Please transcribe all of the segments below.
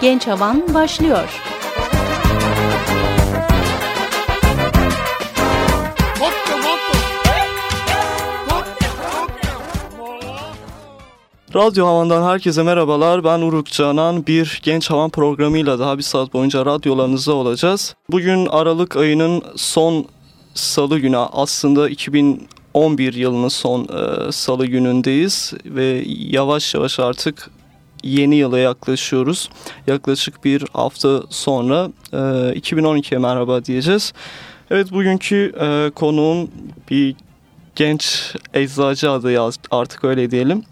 Genç Havan başlıyor. Radyo Havan'dan herkese merhabalar. Ben Uruk Canan. Bir Genç Havan programıyla daha bir saat boyunca radyolarınızda olacağız. Bugün Aralık ayının son salı günü aslında 2011 yılının son e, salı günündeyiz ve yavaş yavaş artık yeni yıla yaklaşıyoruz. Yaklaşık bir hafta sonra e, 2012'ye merhaba diyeceğiz. Evet bugünkü e, konuğum bir genç eczacı adayı artık öyle diyelim.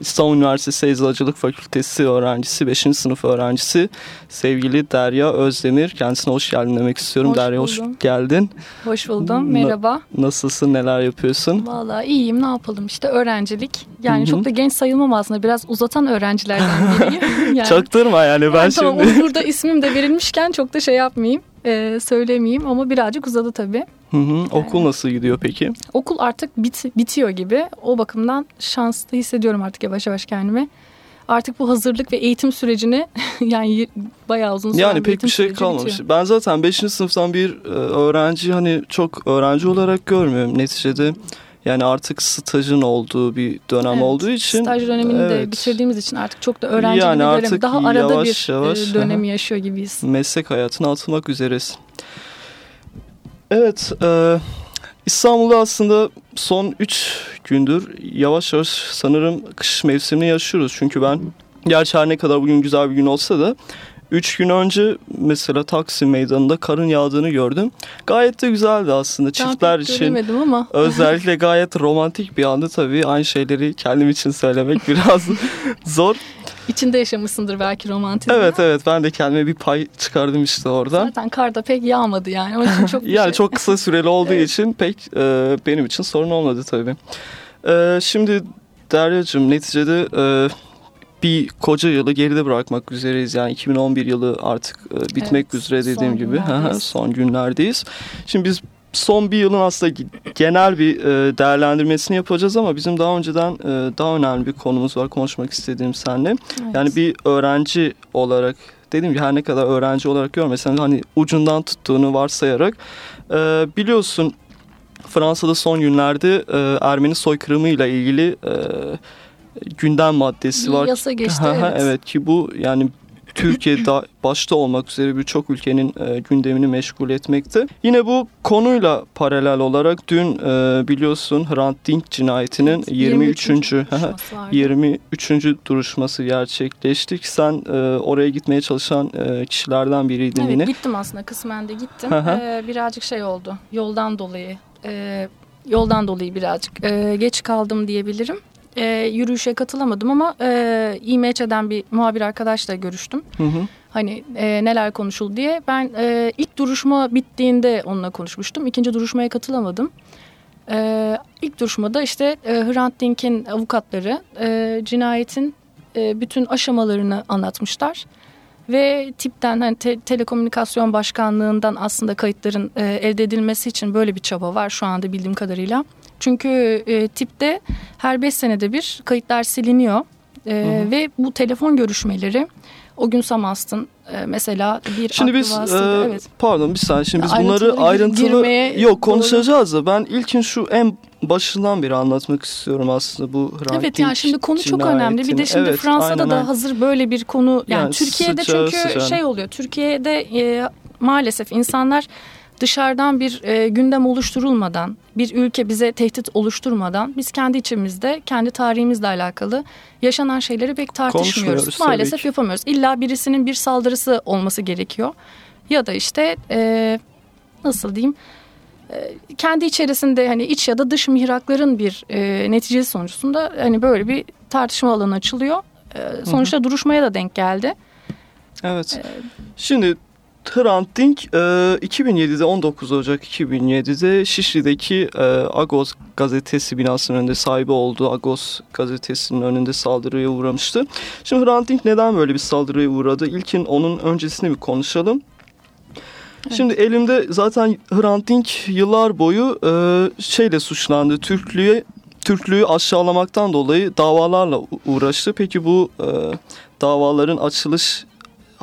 İstanbul Üniversitesi Eczacılık Fakültesi öğrencisi, 5. sınıf öğrencisi sevgili Derya Özdemir. Kendisine hoş geldin demek istiyorum. Hoş Derya buldum. hoş geldin. Hoş buldum. Merhaba. Na- nasılsın? Neler yapıyorsun? Valla iyiyim. Ne yapalım? İşte öğrencilik. Yani Hı hı. çok da genç sayılmam aslında. Biraz uzatan öğrencilerden biriyim. yani, Çaktırma yani ben yani tamam, şimdi. burada ismim de verilmişken çok da şey yapmayayım. E, söylemeyeyim ama birazcık uzadı tabii. Hı hı. Okul nasıl gidiyor peki? Okul artık bit, bitiyor gibi. O bakımdan şanslı hissediyorum artık yavaş yavaş kendimi. Artık bu hazırlık ve eğitim sürecini yani bayağı uzun süren Yani pek bir şey kalmamış. bitiyor. Ben zaten 5. sınıftan bir e, öğrenci hani çok öğrenci olarak görmüyorum. Neticede yani artık stajın olduğu bir dönem Evet, olduğu için. Staj dönemini de evet, bitirdiğimiz için artık çok da öğrenci Yani gibi artık. Daha arada yavaş bir yavaş, e, dönemi yaşıyor gibiyiz. meslek hayatına atılmak üzeresin. Evet, e, İstanbul'da aslında son 3 gündür yavaş yavaş sanırım kış mevsimini yaşıyoruz. Çünkü ben gerçi her ne kadar bugün güzel bir gün olsa da 3 gün önce mesela Taksim Meydanı'nda karın yağdığını gördüm. Gayet de güzeldi aslında çiftler için. ama Özellikle gayet romantik bir anda tabii aynı şeyleri kendim için söylemek biraz zor. içinde yaşamışsındır belki romantizmi. Evet evet ben de kendime bir pay çıkardım işte oradan. Zaten kar da pek yağmadı yani. Onun için çok Yani şey. çok kısa süreli olduğu için pek e, benim için sorun olmadı tabii. E, şimdi Derya'cığım neticede e, bir koca yılı geride bırakmak üzereyiz. Yani 2011 yılı artık e, bitmek Evet, üzere dediğim son gibi. Günlerdeyiz. son günlerdeyiz. Şimdi biz son bir yılın aslında genel bir e, değerlendirmesini yapacağız ama bizim daha önceden e, daha önemli bir konumuz var konuşmak istediğim seninle. Evet. Yani bir öğrenci olarak dediğim gibi her ne kadar öğrenci olarak görmesen hani ucundan tuttuğunu varsayarak e, biliyorsun Fransa'da son günlerde e, Ermeni soykırımıyla ilgili e, gündem maddesi Bir var. yasa geçti, evet. evet ki bu yani Türkiye da başta olmak üzere birçok ülkenin e, gündemini meşgul etmekte. Yine bu konuyla paralel olarak dün e, biliyorsun Hrant Dink cinayetinin Evet, 23. 23. Aha, duruşması vardı. 23. duruşması gerçekleşti. Sen e, oraya gitmeye çalışan e, kişilerden biriydin Evet yine. gittim aslında kısmen de gittim. Ee, birazcık şey oldu yoldan dolayı. e, yoldan dolayı birazcık e, geç kaldım diyebilirim. E, yürüyüşe katılamadım ama e, İMÇ'den bir muhabir arkadaşla görüştüm. Hı hı. Hani e, neler konuşuldu diye. Ben e, ilk duruşma bittiğinde onunla konuşmuştum. İkinci duruşmaya katılamadım. E, ilk duruşmada işte e, Hrant Dink'in avukatları e, cinayetin e, bütün aşamalarını anlatmışlar. Ve tipten hani te- telekomünikasyon başkanlığından aslında kayıtların e, elde edilmesi için böyle bir çaba var şu anda bildiğim kadarıyla. Çünkü e, tipte her 5 senede bir kayıtlar siliniyor. E, Hı hı. Ve bu telefon görüşmeleri o gün Samast'ın e, mesela bir Şimdi biz e, evet. pardon bir saniye şimdi biz bunları ayrıntılı girmeye yok doğru. konuşacağız da ben ilkin şu en başından beri anlatmak istiyorum aslında bu Hrant Evet yani şimdi konu çok önemli. Bir de şimdi Evet, Fransa'da aynen da hazır böyle bir konu yani, Yani Türkiye'de sıcağı çünkü sıcağına. şey oluyor. Türkiye'de e, maalesef insanlar dışarıdan bir e, gündem oluşturulmadan, bir ülke bize tehdit oluşturmadan biz kendi içimizde, kendi tarihimizle alakalı yaşanan şeyleri pek tartışmıyoruz. Maalesef yapamıyoruz. İlla birisinin bir saldırısı olması gerekiyor. Ya da işte e, nasıl diyeyim? e, kendi içerisinde hani iç ya da dış mihrakların bir e, neticesi sonucunda hani böyle bir tartışma alanı açılıyor. E, sonuçta duruşmaya da denk geldi. Evet. Ee, Şimdi Hrant Dink e, 2007'de 19 Ocak 2007'de Şişli'deki e, Agos gazetesi binasının önünde sahibi olduğu Agos gazetesinin önünde saldırıya uğramıştı. Şimdi Hrant Dink neden böyle bir saldırıya uğradı? İlkin onun öncesini bir konuşalım. Şimdi elimde zaten Hrant Dink yıllar boyu e, şeyle suçlandı. Türklüğe Türklüğü aşağılamaktan dolayı davalarla uğraştı. Peki bu e, davaların açılış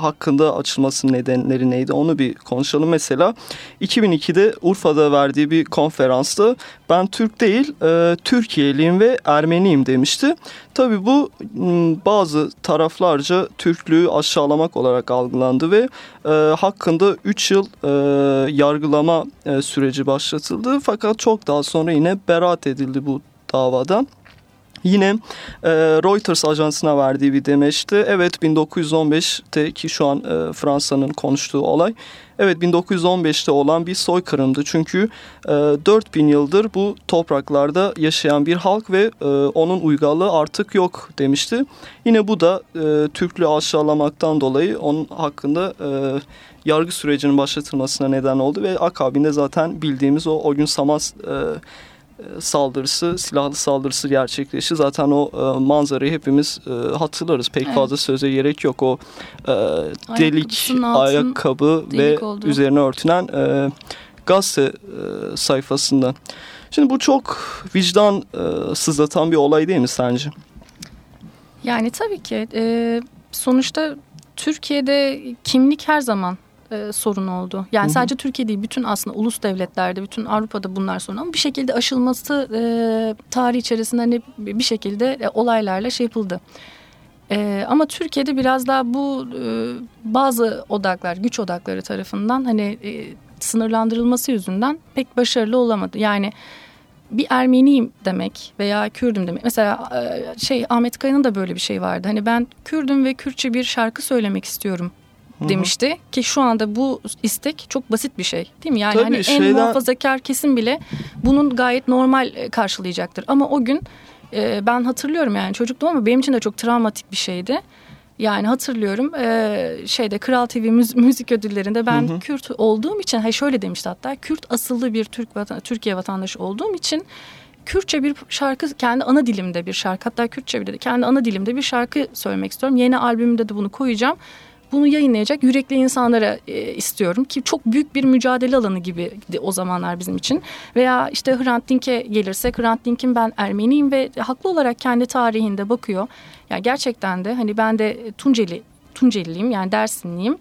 hakkında açılmasının nedenleri neydi onu bir konuşalım. Mesela 2002'de Urfa'da verdiği bir konferansta ben Türk değil e, Türkiye'liyim ve Ermeniyim demişti. Tabi bu bazı taraflarca Türklüğü aşağılamak olarak algılandı ve e, hakkında 3 yıl e, yargılama e, süreci başlatıldı. Fakat çok daha sonra yine beraat edildi bu davadan. Yine e, Reuters ajansına verdiği bir demeçti. Evet 1915'te ki şu an e, Fransa'nın konuştuğu olay. Evet 1915'te olan bir soykırımdı. Çünkü e, 4000 yıldır bu topraklarda yaşayan bir halk ve e, onun uygarlığı artık yok demişti. Yine bu da e, Türklüğü aşağılamaktan dolayı onun hakkında e, yargı sürecinin başlatılmasına neden oldu ve akabinde zaten bildiğimiz o o gün Samas e, saldırısı, silahlı saldırısı gerçekleşti. Zaten o e, manzarayı hepimiz e, hatırlarız. Pek evet. fazla söze gerek yok. O e, delik, ayakkabı ve oldu. üzerine örtünen e, gazete e, sayfasında. Şimdi bu çok vicdan e, sızlatan bir olay değil mi sence? Yani tabii ki. E, sonuçta Türkiye'de kimlik her zaman e, sorun oldu. Yani Hı-hı. sadece Türkiye değil bütün aslında ulus devletlerde, bütün Avrupa'da bunlar sorun ama bir şekilde aşılması e, tarih içerisinde hani bir şekilde e, olaylarla şey yapıldı. E, ama Türkiye'de biraz daha bu e, bazı odaklar, güç odakları tarafından hani e, sınırlandırılması yüzünden pek başarılı olamadı. Yani bir Ermeniyim demek veya Kürdüm demek. Mesela e, şey Ahmet Kaya'nın da böyle bir şey vardı. Hani ben Kürdüm ve Kürtçe bir şarkı söylemek istiyorum demişti ki şu anda bu istek çok basit bir şey değil mi? Yani Tabii hani şeyden... en muhafazakar kesim bile bunun gayet normal e, karşılayacaktır. Ama o gün e, ben hatırlıyorum yani çocukluğum ama benim için de çok travmatik bir şeydi. Yani hatırlıyorum e, şeyde Kral TV müzik, müzik ödüllerinde ben hı hı. Kürt olduğum için hay şöyle demişti hatta Kürt asıllı bir Türk vatan, Türkiye vatandaşı olduğum için Kürtçe bir şarkı kendi ana dilimde bir şarkı hatta Kürtçe bile de kendi ana dilimde bir şarkı söylemek istiyorum. Yeni albümümde de bunu koyacağım bunu yayınlayacak yürekli insanlara e, istiyorum ki çok büyük bir mücadele alanı gibi o zamanlar bizim için. Veya işte Hrant Dink'e gelirsek Hrant Dink'in ben Ermeniyim ve haklı olarak kendi tarihinde bakıyor. Yani gerçekten de hani ben de Tunceli Tunceliliyim yani Dersinliyim.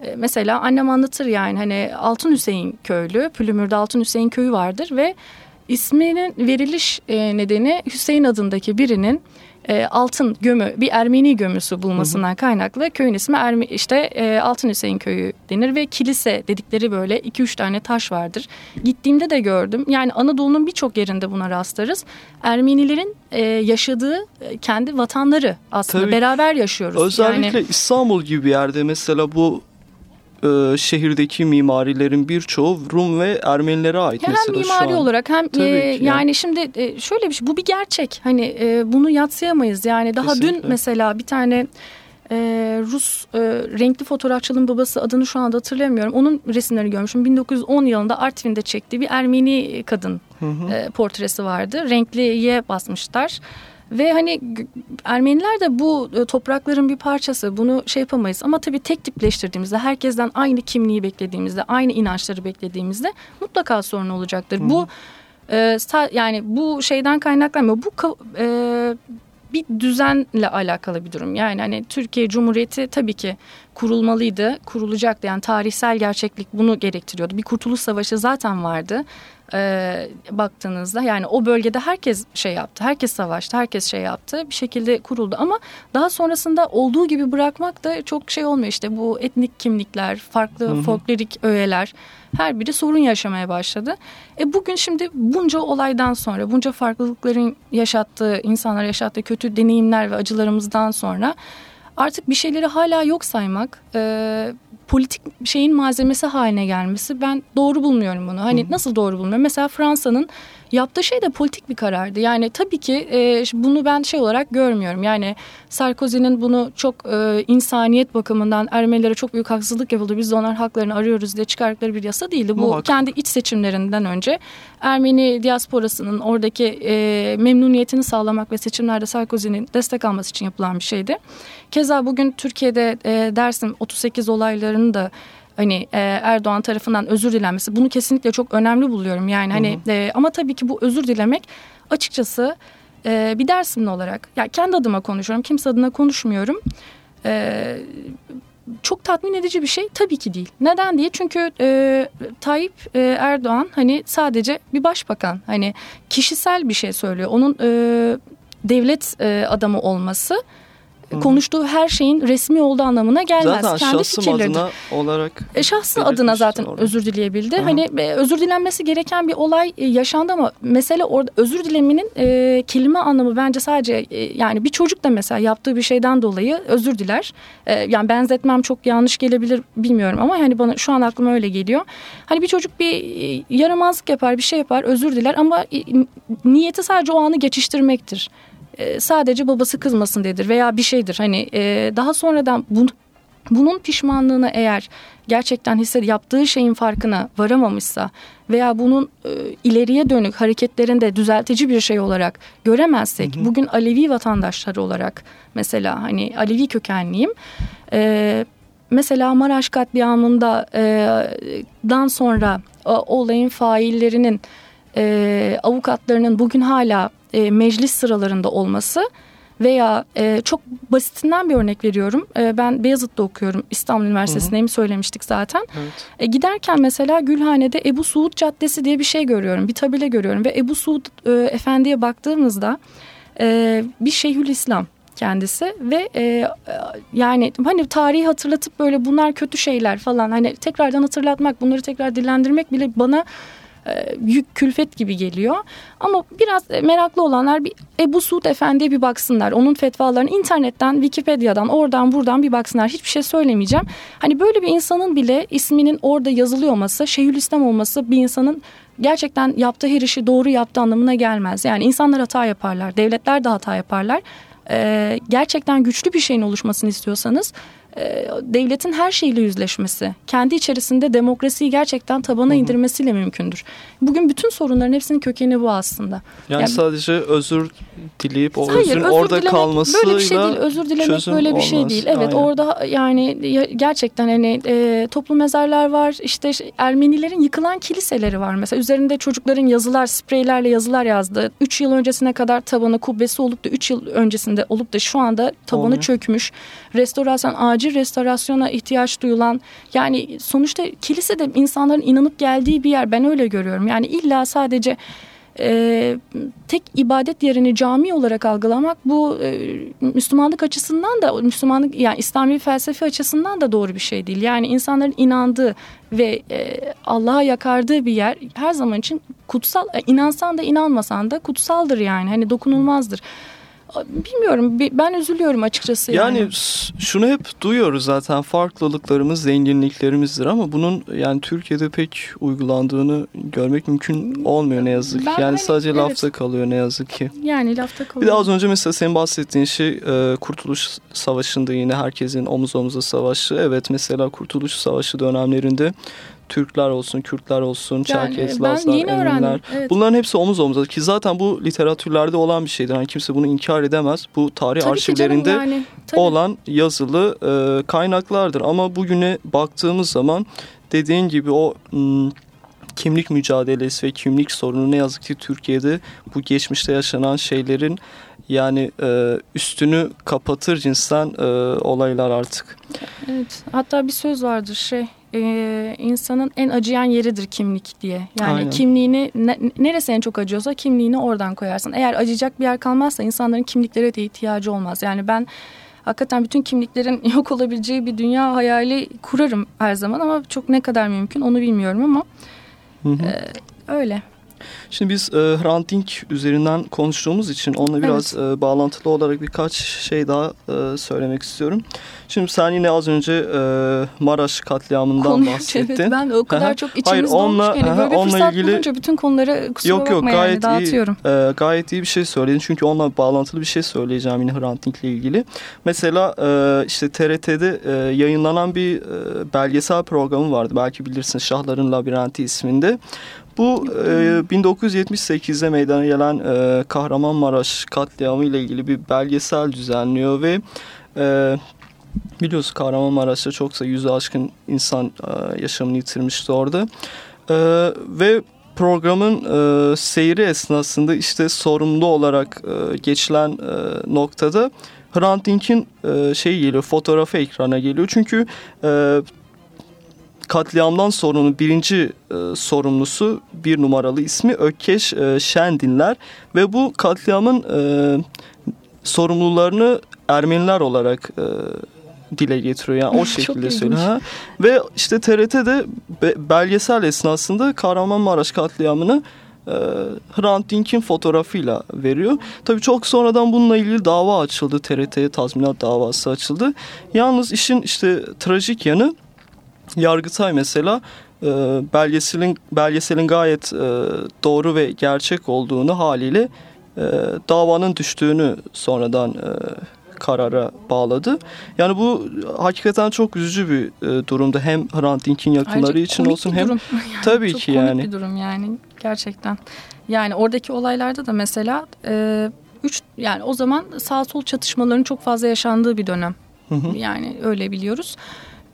E, mesela annem anlatır yani hani Altın Hüseyin köylü, Pülümür'de Altın Hüseyin köyü vardır ve isminin veriliş e, nedeni Hüseyin adındaki birinin e, altın gömü bir Ermeni gömüsü bulmasından kaynaklı köyün ismi Ermi, işte e, Altın Hüseyin köyü denir ve kilise dedikleri böyle iki üç tane taş vardır. Gittiğimde de gördüm. Yani Anadolu'nun birçok yerinde buna rastlarız. Ermenilerin e, yaşadığı e, kendi vatanları aslında Tabii, beraber yaşıyoruz. Özellikle yani, İstanbul gibi bir yerde mesela bu e, şehirdeki mimarilerin birçoğu Rum ve Ermenilere ait hem mesela mimari olarak hem e, yani. yani şimdi e, şöyle bir şey bu bir gerçek hani e, bunu yatsıyamayız yani daha Kesinlikle. dün mesela bir tane e, Rus e, renkli fotoğrafçılığın babası adını şu anda hatırlamıyorum. Onun resimlerini görmüşüm. 1910 yılında Artvin'de çektiği bir Ermeni kadın hı hı. E, portresi vardı. Renkliye basmışlar. Ve hani Ermeniler de bu e, toprakların bir parçası. Bunu şey yapamayız. Ama tabii tek tipleştirdiğimizde, herkesten aynı kimliği beklediğimizde, aynle inançları beklediğimizde mutlaka sorun olacaktır. Hı. Bu e, yani bu şeyden kaynaklanmıyor. Bu e, bir düzenle alakalı bir durum. Yani hani Türkiye Cumhuriyeti tabii ki kurulmalıydı, kurulacaktı. Yani tarihsel gerçeklik bunu gerektiriyordu. Bir kurtuluş savaşı zaten vardı e, baktığınızda yani o bölgede herkes şey yaptı, herkes savaştı, herkes şey yaptı bir şekilde kuruldu ama daha sonrasında olduğu gibi bırakmak da çok şey olmuyor işte bu etnik kimlikler, farklı hı hı. folklorik öğeler her biri sorun yaşamaya başladı. E bugün şimdi bunca olaydan sonra, bunca farklılıkların yaşattığı, insanlar yaşattığı kötü deneyimler ve acılarımızdan sonra artık bir şeyleri hala yok saymak, e, politik şeyin malzemesi haline gelmesi ben doğru bulmuyorum bunu. Hani Hı. nasıl doğru bulmuyorum? Mesela Fransa'nın yaptığı şey de politik bir karardı. Yani tabii ki e, bunu ben şey olarak görmüyorum. Yani Sarkozy'nin bunu çok e, insaniyet bakımından Ermenilere çok büyük haksızlık yapıldı. Biz de onlar haklarını arıyoruz diye çıkardıkları bir yasa değildi. Bu Muhakkak. kendi iç seçimlerinden önce Ermeni diasporasının oradaki e, memnuniyetini sağlamak ve seçimlerde Sarkozy'nin destek alması için yapılan bir şeydi. Keza bugün Türkiye'de e, Dersim 38 olaylarını da hani e, Erdoğan tarafından özür dilenmesi bunu kesinlikle çok önemli buluyorum. Yani hani hı hı. E, ama tabii ki bu özür dilemek açıkçası e, bir Dersimli olarak ya yani kendi adıma konuşuyorum. Kimse adına konuşmuyorum. E, çok tatmin edici bir şey tabii ki değil. Neden diye? Çünkü e, Tayyip e, Erdoğan hani sadece bir başbakan. Hani kişisel bir şey söylüyor. Onun e, devlet e, adamı olması Hı. konuştuğu her şeyin resmi olduğu anlamına gelmez. Zaten Kendi şahsım adına olarak e, şahsı adına zaten orada. özür dileyebildi. Hı. Hani e, özür dilenmesi gereken bir olay e, yaşandı ama mesele orada özür dileminin e, kelime anlamı bence sadece e, yani bir çocuk da mesela yaptığı bir şeyden dolayı özür diler. E, yani benzetmem çok yanlış gelebilir bilmiyorum ama hani bana şu an aklıma öyle geliyor. Hani bir çocuk bir e, yaramazlık yapar, bir şey yapar, özür diler ama e, niyeti sadece o anı geçiştirmektir. E, sadece babası kızmasın dedir veya bir şeydir. Hani e, daha sonradan bu, bunun pişmanlığını eğer gerçekten hissed yaptığı şeyin farkına varamamışsa veya bunun e, ileriye dönük hareketlerinde düzeltici bir şey olarak göremezsek hı hı. bugün Alevi vatandaşları olarak mesela hani Alevi kökenliyim e, mesela Maraş katliamında e, dan sonra o, olayın faillerinin e, avukatlarının bugün hala e, meclis sıralarında olması veya e, çok basitinden bir örnek veriyorum. E, ben Beyazıt'ta okuyorum. İstanbul Üniversitesi'ndeyim söylemiştik zaten. Evet. E, giderken mesela Gülhane'de Ebu Suud Caddesi diye bir şey görüyorum. Bir tabela görüyorum ve Ebu Suud e, Efendi'ye baktığımızda e, bir Şeyhül İslam kendisi ve e, yani hani tarihi hatırlatıp böyle bunlar kötü şeyler falan hani tekrardan hatırlatmak bunları tekrar dillendirmek bile bana yük külfet gibi geliyor. Ama biraz meraklı olanlar bir Ebu Suud Efendi'ye bir baksınlar. Onun fetvalarını internetten, Wikipedia'dan, oradan buradan bir baksınlar. Hiçbir şey söylemeyeceğim. Hani böyle bir insanın bile isminin orada yazılıyor olması, Şeyhülislam olması bir insanın gerçekten yaptığı her işi doğru yaptığı anlamına gelmez. Yani insanlar hata yaparlar, devletler de hata yaparlar. Ee, gerçekten güçlü bir şeyin oluşmasını istiyorsanız e, devletin her şeyle yüzleşmesi, kendi içerisinde demokrasiyi gerçekten tabana indirmesiyle mümkündür. Bugün bütün sorunların hepsinin kökeni bu aslında. Yani, yani sadece özür dileyip o hayır, özür orada dilemek, kalmasıyla böyle bir şey değil. Özür dilemek böyle bir olmaz. şey değil. Evet Aynen. orada yani gerçekten hani e, toplu mezarlar var. İşte Ermenilerin yıkılan kiliseleri var mesela. Üzerinde çocukların yazılar, spreylerle yazılar yazdı. 3 yıl öncesine kadar tabanı kubbesi olup da 3 yıl öncesinde olup da şu anda tabanı Olmuyor. çökmüş. Restorasyon acil restorasyona ihtiyaç duyulan yani sonuçta kilise de insanların inanıp geldiği bir yer ben öyle görüyorum. Yani illa sadece e, tek ibadet yerini cami olarak algılamak bu e, Müslümanlık açısından da Müslümanlık yani İslami felsefe açısından da doğru bir şey değil. Yani insanların inandığı ve e, Allah'a yakardığı bir yer her zaman için kutsal e, inansan da inanmasan da kutsaldır yani hani dokunulmazdır. Bilmiyorum ben üzülüyorum açıkçası. Yani, yani şunu hep duyuyoruz zaten farklılıklarımız zenginliklerimizdir ama bunun yani Türkiye'de pek uygulandığını görmek mümkün olmuyor ne yazık ki. Yani hani, sadece evet. lafta kalıyor ne yazık ki. Yani lafta kalıyor. Bir de az önce mesela senin bahsettiğin şey e, Kurtuluş Savaşı'nda yine herkesin omuz omuza savaşı. Evet mesela Kurtuluş Savaşı dönemlerinde Türkler olsun, Kürtler olsun, Çerkes, Lazlar, Ermeniler. Evet. Bunların hepsi omuz omuza ki zaten bu literatürlerde olan bir şeydir. Yani kimse bunu inkar edemez. Bu tarih Tabii arşivlerinde yani. olan yazılı e, kaynaklardır. Ama bugüne baktığımız zaman dediğin gibi o m, kimlik mücadelesi ve kimlik sorunu ne yazık ki Türkiye'de bu geçmişte yaşanan şeylerin yani e, üstünü kapatır cinsten e, olaylar artık. Evet hatta bir söz vardır şey e, insanın en acıyan yeridir kimlik diye. Yani Aynen. kimliğini ne, neresi en çok acıyorsa kimliğini oradan koyarsın. Eğer acıyacak bir yer kalmazsa insanların kimliklere de ihtiyacı olmaz. Yani ben hakikaten bütün kimliklerin yok olabileceği bir dünya hayali kurarım her zaman ama çok ne kadar mümkün onu bilmiyorum ama hı hı. E, öyle. Şimdi biz e, Hrant Dink üzerinden konuştuğumuz için onunla biraz evet. e, bağlantılı olarak birkaç şey daha e, söylemek istiyorum. Şimdi sen yine az önce e, Maraş katliamından Konu, bahsettin. Evet, ben o kadar çok içimiz Hayır, onunla, ki. Yani böyle onunla fırsat ilgili, bulunca bütün konuları kusura yok, yok, gayet yani dağıtıyorum. Iyi, e, gayet iyi bir şey söyledin. Çünkü onunla bağlantılı bir şey söyleyeceğim yine Hrant Dink'le ilgili. Mesela e, işte TRT'de e, yayınlanan bir e, belgesel programı vardı. Belki bilirsin Şahların Labirenti isminde. Bu e, 1978'de meydana gelen e, Kahramanmaraş katliamı ile ilgili bir belgesel düzenliyor ve e, biliyorsun Kahramanmaraş'ta çoksa yüzü aşkın insan e, yaşamını yitirmişti orada. E, ve programın e, seyri esnasında işte sorumlu olarak e, geçilen e, noktada Hrant Dink'in e, şey geliyor fotoğrafı ekrana geliyor. Çünkü e, katliamdan sorunun birinci e, sorumlusu bir numaralı ismi Ökkeş e, Şendinler ve bu katliamın e, sorumlularını Ermeniler olarak e, dile getiriyor. Yani o şekilde söylüyor. Ve işte TRT'de be, belgesel esnasında Kahramanmaraş katliamını e, Hrant Dink'in fotoğrafıyla veriyor. Tabii çok sonradan bununla ilgili dava açıldı. TRT'ye tazminat davası açıldı. Yalnız işin işte trajik yanı Yargıtay mesela e, belgeselin belgeselin gayet e, doğru ve gerçek olduğunu haliyle e, davanın düştüğünü sonradan e, karara bağladı. Yani bu hakikaten çok üzücü bir e, durumda hem Hrant Dink'in yakınları Ayrıca için olsun hem yani tabii çok ki komik yani. bir durum yani gerçekten. Yani oradaki olaylarda da mesela e, üç yani o zaman sağ sol çatışmaların çok fazla yaşandığı bir dönem. Hı hı. Yani öyle biliyoruz.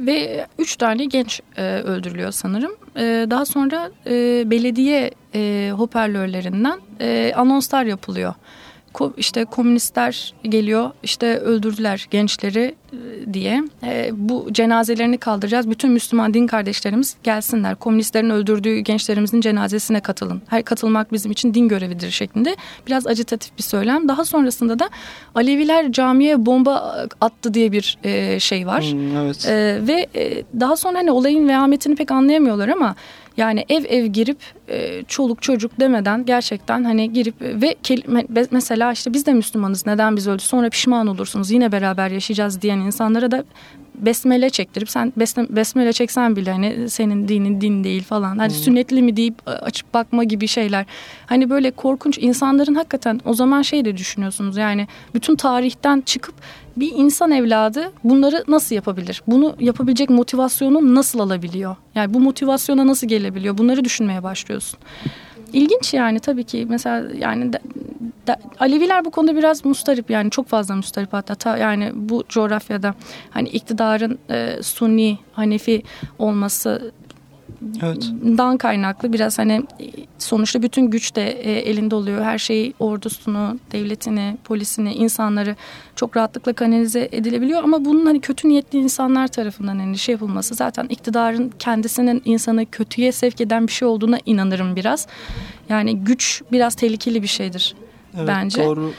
Ve üç tane genç e, öldürülüyor sanırım. E, daha sonra e, belediye e, hoparlörlerinden e, anonslar yapılıyor. İşte komünistler geliyor işte öldürdüler gençleri e, diye. E, bu cenazelerini kaldıracağız. Bütün Müslüman din kardeşlerimiz gelsinler. Komünistlerin öldürdüğü gençlerimizin cenazesine katılın. Her katılmak bizim için din görevidir şeklinde. Biraz acitatif bir söylem. Daha sonrasında da Aleviler camiye bomba attı diye bir e, şey var. Hmm, evet. E, ve e, daha sonra hani olayın vehametini pek anlayamıyorlar ama yani ev ev girip e, çoluk çocuk demeden gerçekten hani girip ve kelime, mesela işte biz de Müslümanız neden biz öldü sonra pişman olursunuz yine beraber yaşayacağız diyen insanlara da besmele çektirip sen besmele çeksen bile hani senin dinin din değil falan. Hani hmm. sünnetli mi deyip açıp bakma gibi şeyler. Hani böyle korkunç insanların hakikaten o zaman şey de düşünüyorsunuz yani bütün tarihten çıkıp bir insan evladı bunları nasıl yapabilir? Bunu yapabilecek motivasyonu nasıl alabiliyor? Yani bu motivasyona nasıl gelebiliyor? Bunları düşünmeye başlıyorsun. İlginç yani tabii ki. Mesela yani de, de, Aleviler bu konuda biraz mustarip yani çok fazla mustarip hatta. Ta, yani bu coğrafyada hani iktidarın e, Sunni Hanefi olması Evet. Dan kaynaklı biraz hani sonuçta bütün güç de e, elinde oluyor. Her şeyi ordusunu, devletini, polisini, insanları çok rahatlıkla kanalize edilebiliyor. Ama bunun hani kötü niyetli insanlar tarafından hani şey yapılması zaten iktidarın kendisinin insanı kötüye sevk eden bir şey olduğuna inanırım biraz. Yani güç biraz tehlikeli bir şeydir. Evet, bence. Doğru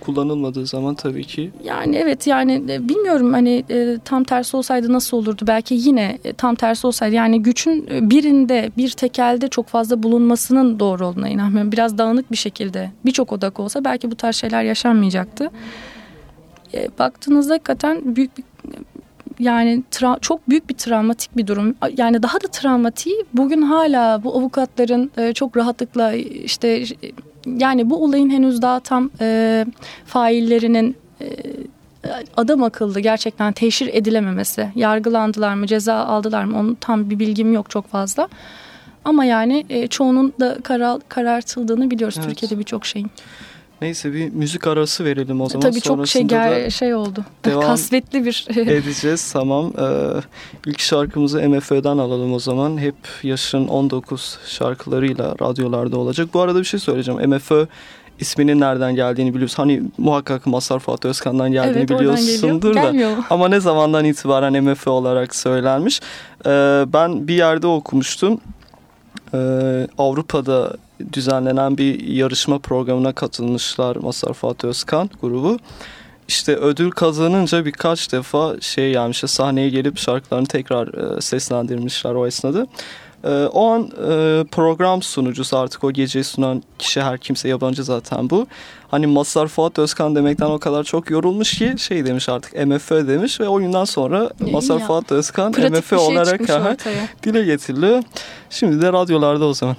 kullanılmadığı zaman tabii ki. Yani evet yani e, bilmiyorum hani e, tam tersi olsaydı nasıl olurdu? Belki yine e, tam tersi olsaydı yani güçün birinde bir tekelde çok fazla bulunmasının doğru olduğuna inanmıyorum. Biraz dağınık bir şekilde birçok odak olsa belki bu tarz şeyler yaşanmayacaktı. baktığınızda hakikaten büyük bir yani tra- çok büyük bir travmatik bir durum. Yani daha da travmatiği bugün hala bu avukatların e, çok rahatlıkla işte yani bu olayın henüz daha tam e, faillerinin e, adam akıllı gerçekten teşhir edilememesi. Yargılandılar mı, ceza aldılar mı onun tam bir bilgim yok çok fazla. Ama yani e, çoğunun da karar, karartıldığını biliyoruz evet. Türkiye'de birçok şeyin. Neyse bir müzik arası verelim o zaman. Tabii çok şey ger şey oldu. Devam Kasvetli bir edeceğiz tamam. Ee, ilk şarkımızı MFÖ'den alalım o zaman. Hep yaşın 19 şarkılarıyla radyolarda olacak. Bu arada bir şey söyleyeceğim. MFÖ isminin nereden geldiğini biliyoruz. Hani muhakkak Masar Fatih Özkan'dan geldiğini evet, biliyorsundur da. Gelmiyor. Ama ne zamandan itibaren MFÖ olarak söylenmiş. Ee, ben bir yerde okumuştum. Ee, Avrupa'da düzenlenen bir yarışma programına katılmışlar Masar Fatih Özkan grubu. İşte ödül kazanınca birkaç defa şey gelmiş sahneye gelip şarkılarını tekrar e, seslendirmişler o esnada. E, o an e, program sunucusu artık o geceyi sunan kişi her kimse yabancı zaten bu. Hani Masar Fuat Özkan demekten o kadar çok yorulmuş ki şey demiş artık MFÖ demiş ve oyundan sonra Masar Fuat Özkan MFÖ şey olarak dile getiriliyor. Şimdi de radyolarda o zaman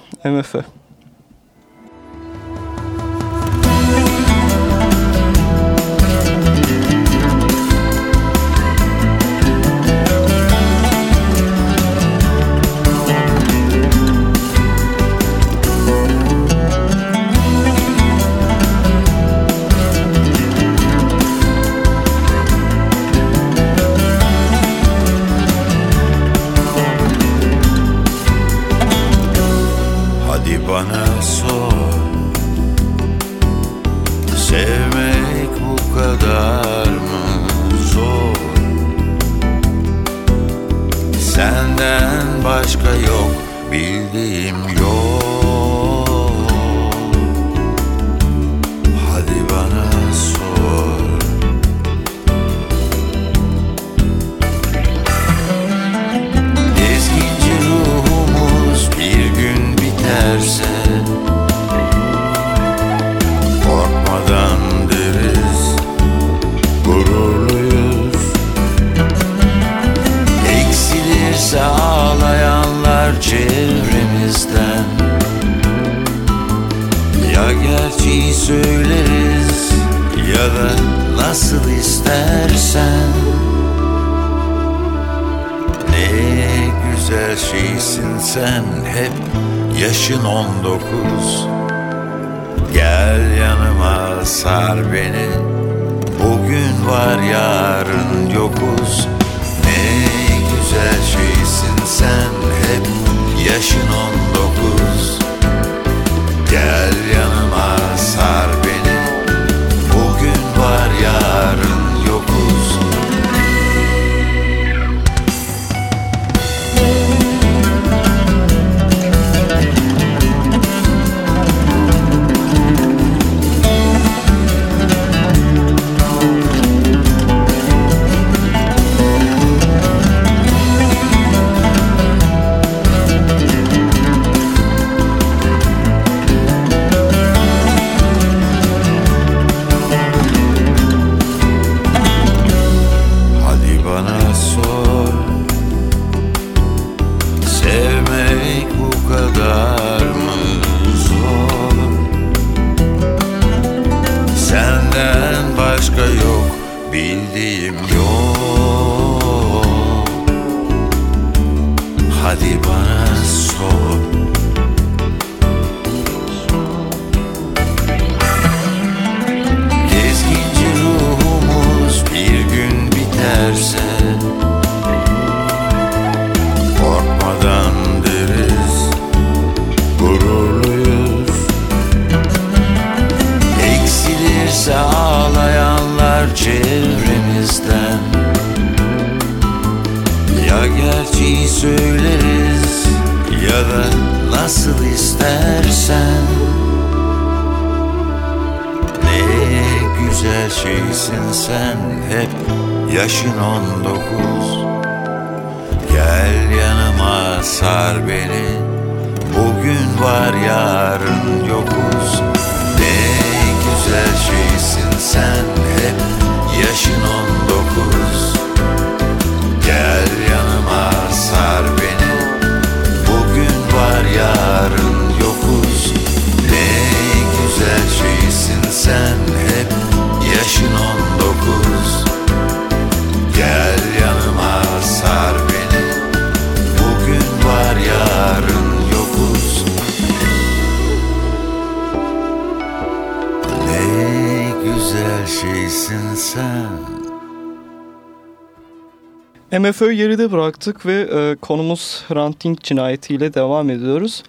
senden başka yok. Bildiğim yok. çevremizden. Ya gerçeği söyleriz ya da nasıl istersen. Ne güzel şeysin sen hep yaşın on dokuz. Gel yanıma sar beni. Bugün var yarın yokuz. Ne güzel şeysin sen hep yaşın on dokuz. Gel yanıma sar beni. Bugün var yarın ve e, konumuz Hrant Dink cinayetiyle devam ediyoruz.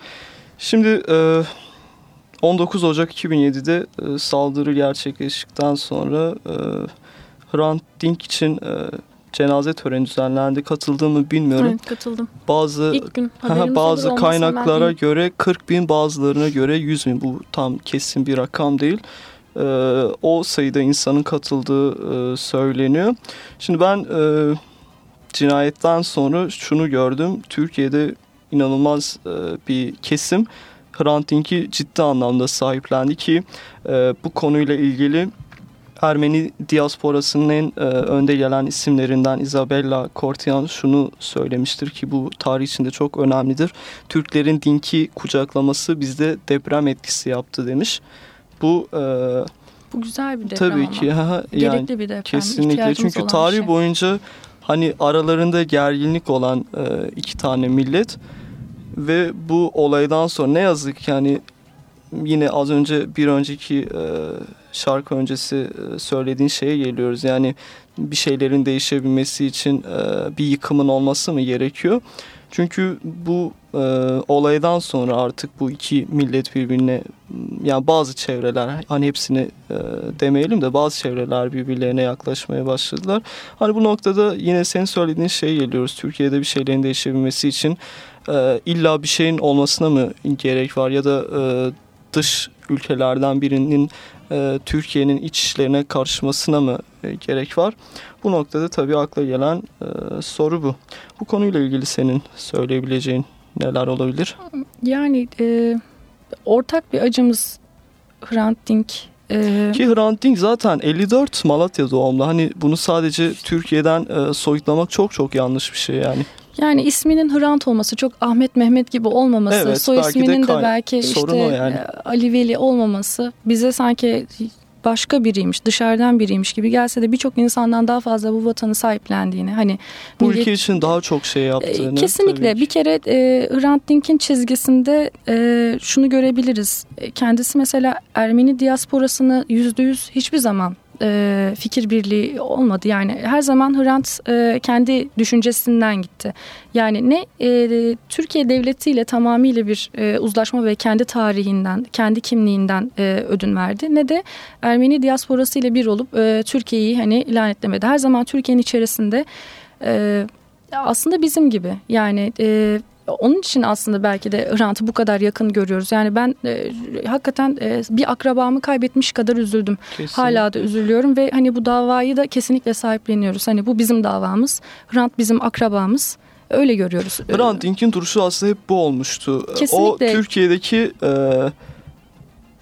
Şimdi e, 19 Ocak 2007'de e, saldırı gerçekleştikten sonra e, Hrant Dink için e, cenaze töreni düzenlendi. Katıldığımı bilmiyorum. Evet katıldım. Bazı İlk gün bazı kaynaklara göre 40 bin bazılarına göre 100 bin bu tam kesin bir rakam değil. Ee, o sayıda insanın katıldığı e, söyleniyor. Şimdi ben e, cinayetten sonra şunu gördüm. Türkiye'de inanılmaz e, bir kesim Hrant Dink'i ciddi anlamda sahiplendi ki e, bu konuyla ilgili Ermeni diasporasının en e, önde gelen isimlerinden Isabella Cortian şunu söylemiştir ki bu tarih içinde çok önemlidir. Türklerin dinki kucaklaması bizde deprem etkisi yaptı demiş. Bu e, Bu güzel bir deprem tabii ama. ki ha, yani Gerekli bir deprem. kesinlikle çünkü tarih şey. boyunca hani aralarında gerginlik olan e, iki tane millet ve bu olaydan sonra ne yazık ki yani yine az önce bir önceki e, şarkı öncesi e, söylediğin şeye geliyoruz. Yani bir şeylerin değişebilmesi için e, bir yıkımın olması mı gerekiyor? Çünkü bu e, olaydan sonra artık bu iki millet birbirine yani bazı çevreler hani hepsini e, demeyelim de bazı çevreler birbirlerine yaklaşmaya başladılar. Hani bu noktada yine senin söylediğin şeye geliyoruz. Türkiye'de bir şeylerin değişebilmesi için e, illa bir şeyin olmasına mı gerek var ya da e, dış ülkelerden birinin e, Türkiye'nin iç işlerine karışmasına mı e, gerek var? Bu noktada tabii akla gelen e, soru bu. Bu konuyla ilgili senin söyleyebileceğin neler olabilir? Yani e, ortak bir acımız Hrant Dink. E, Ki Hrant Dink zaten 54 Malatya doğumlu. Hani bunu sadece Türkiye'den e, soyutlamak çok çok yanlış bir şey yani. Yani isminin Hrant olması, çok Ahmet Mehmet gibi olmaması, Evet, soy de isminin de, kay- belki işte yani. e, Ali Veli olmaması bize sanki başka biriymiş, dışarıdan biriymiş gibi gelse de birçok insandan daha fazla bu vatanı sahiplendiğini, hani Bu millet- ülke için daha çok şey e, yaptığını. Kesinlikle. Bir kere e, Hrant Dink'in çizgisinde e, şunu görebiliriz. E, Kendisi mesela Ermeni diasporasını yüzde yüz hiçbir zaman e, fikir birliği olmadı. Yani her zaman Hrant e, kendi düşüncesinden gitti. Yani ne e, Türkiye devletiyle tamamıyla bir e, uzlaşma ve kendi tarihinden, kendi kimliğinden e, ödün verdi. Ne de Ermeni diasporasıyla bir olup e, Türkiye'yi hani lanetlemedi. Her zaman Türkiye'nin içerisinde e, aslında bizim gibi yani e, onun için aslında belki de Hrant'ı bu kadar yakın görüyoruz. Yani ben e, hakikaten e, bir akrabamı kaybetmiş kadar üzüldüm. Kesin. Hala da üzülüyorum ve hani bu davayı da kesinlikle sahipleniyoruz. Hani bu bizim davamız. Hrant bizim akrabamız. Öyle görüyoruz. Hrant Dink'in duruşu aslında hep bu olmuştu. Kesinlikle. O Türkiye'deki e,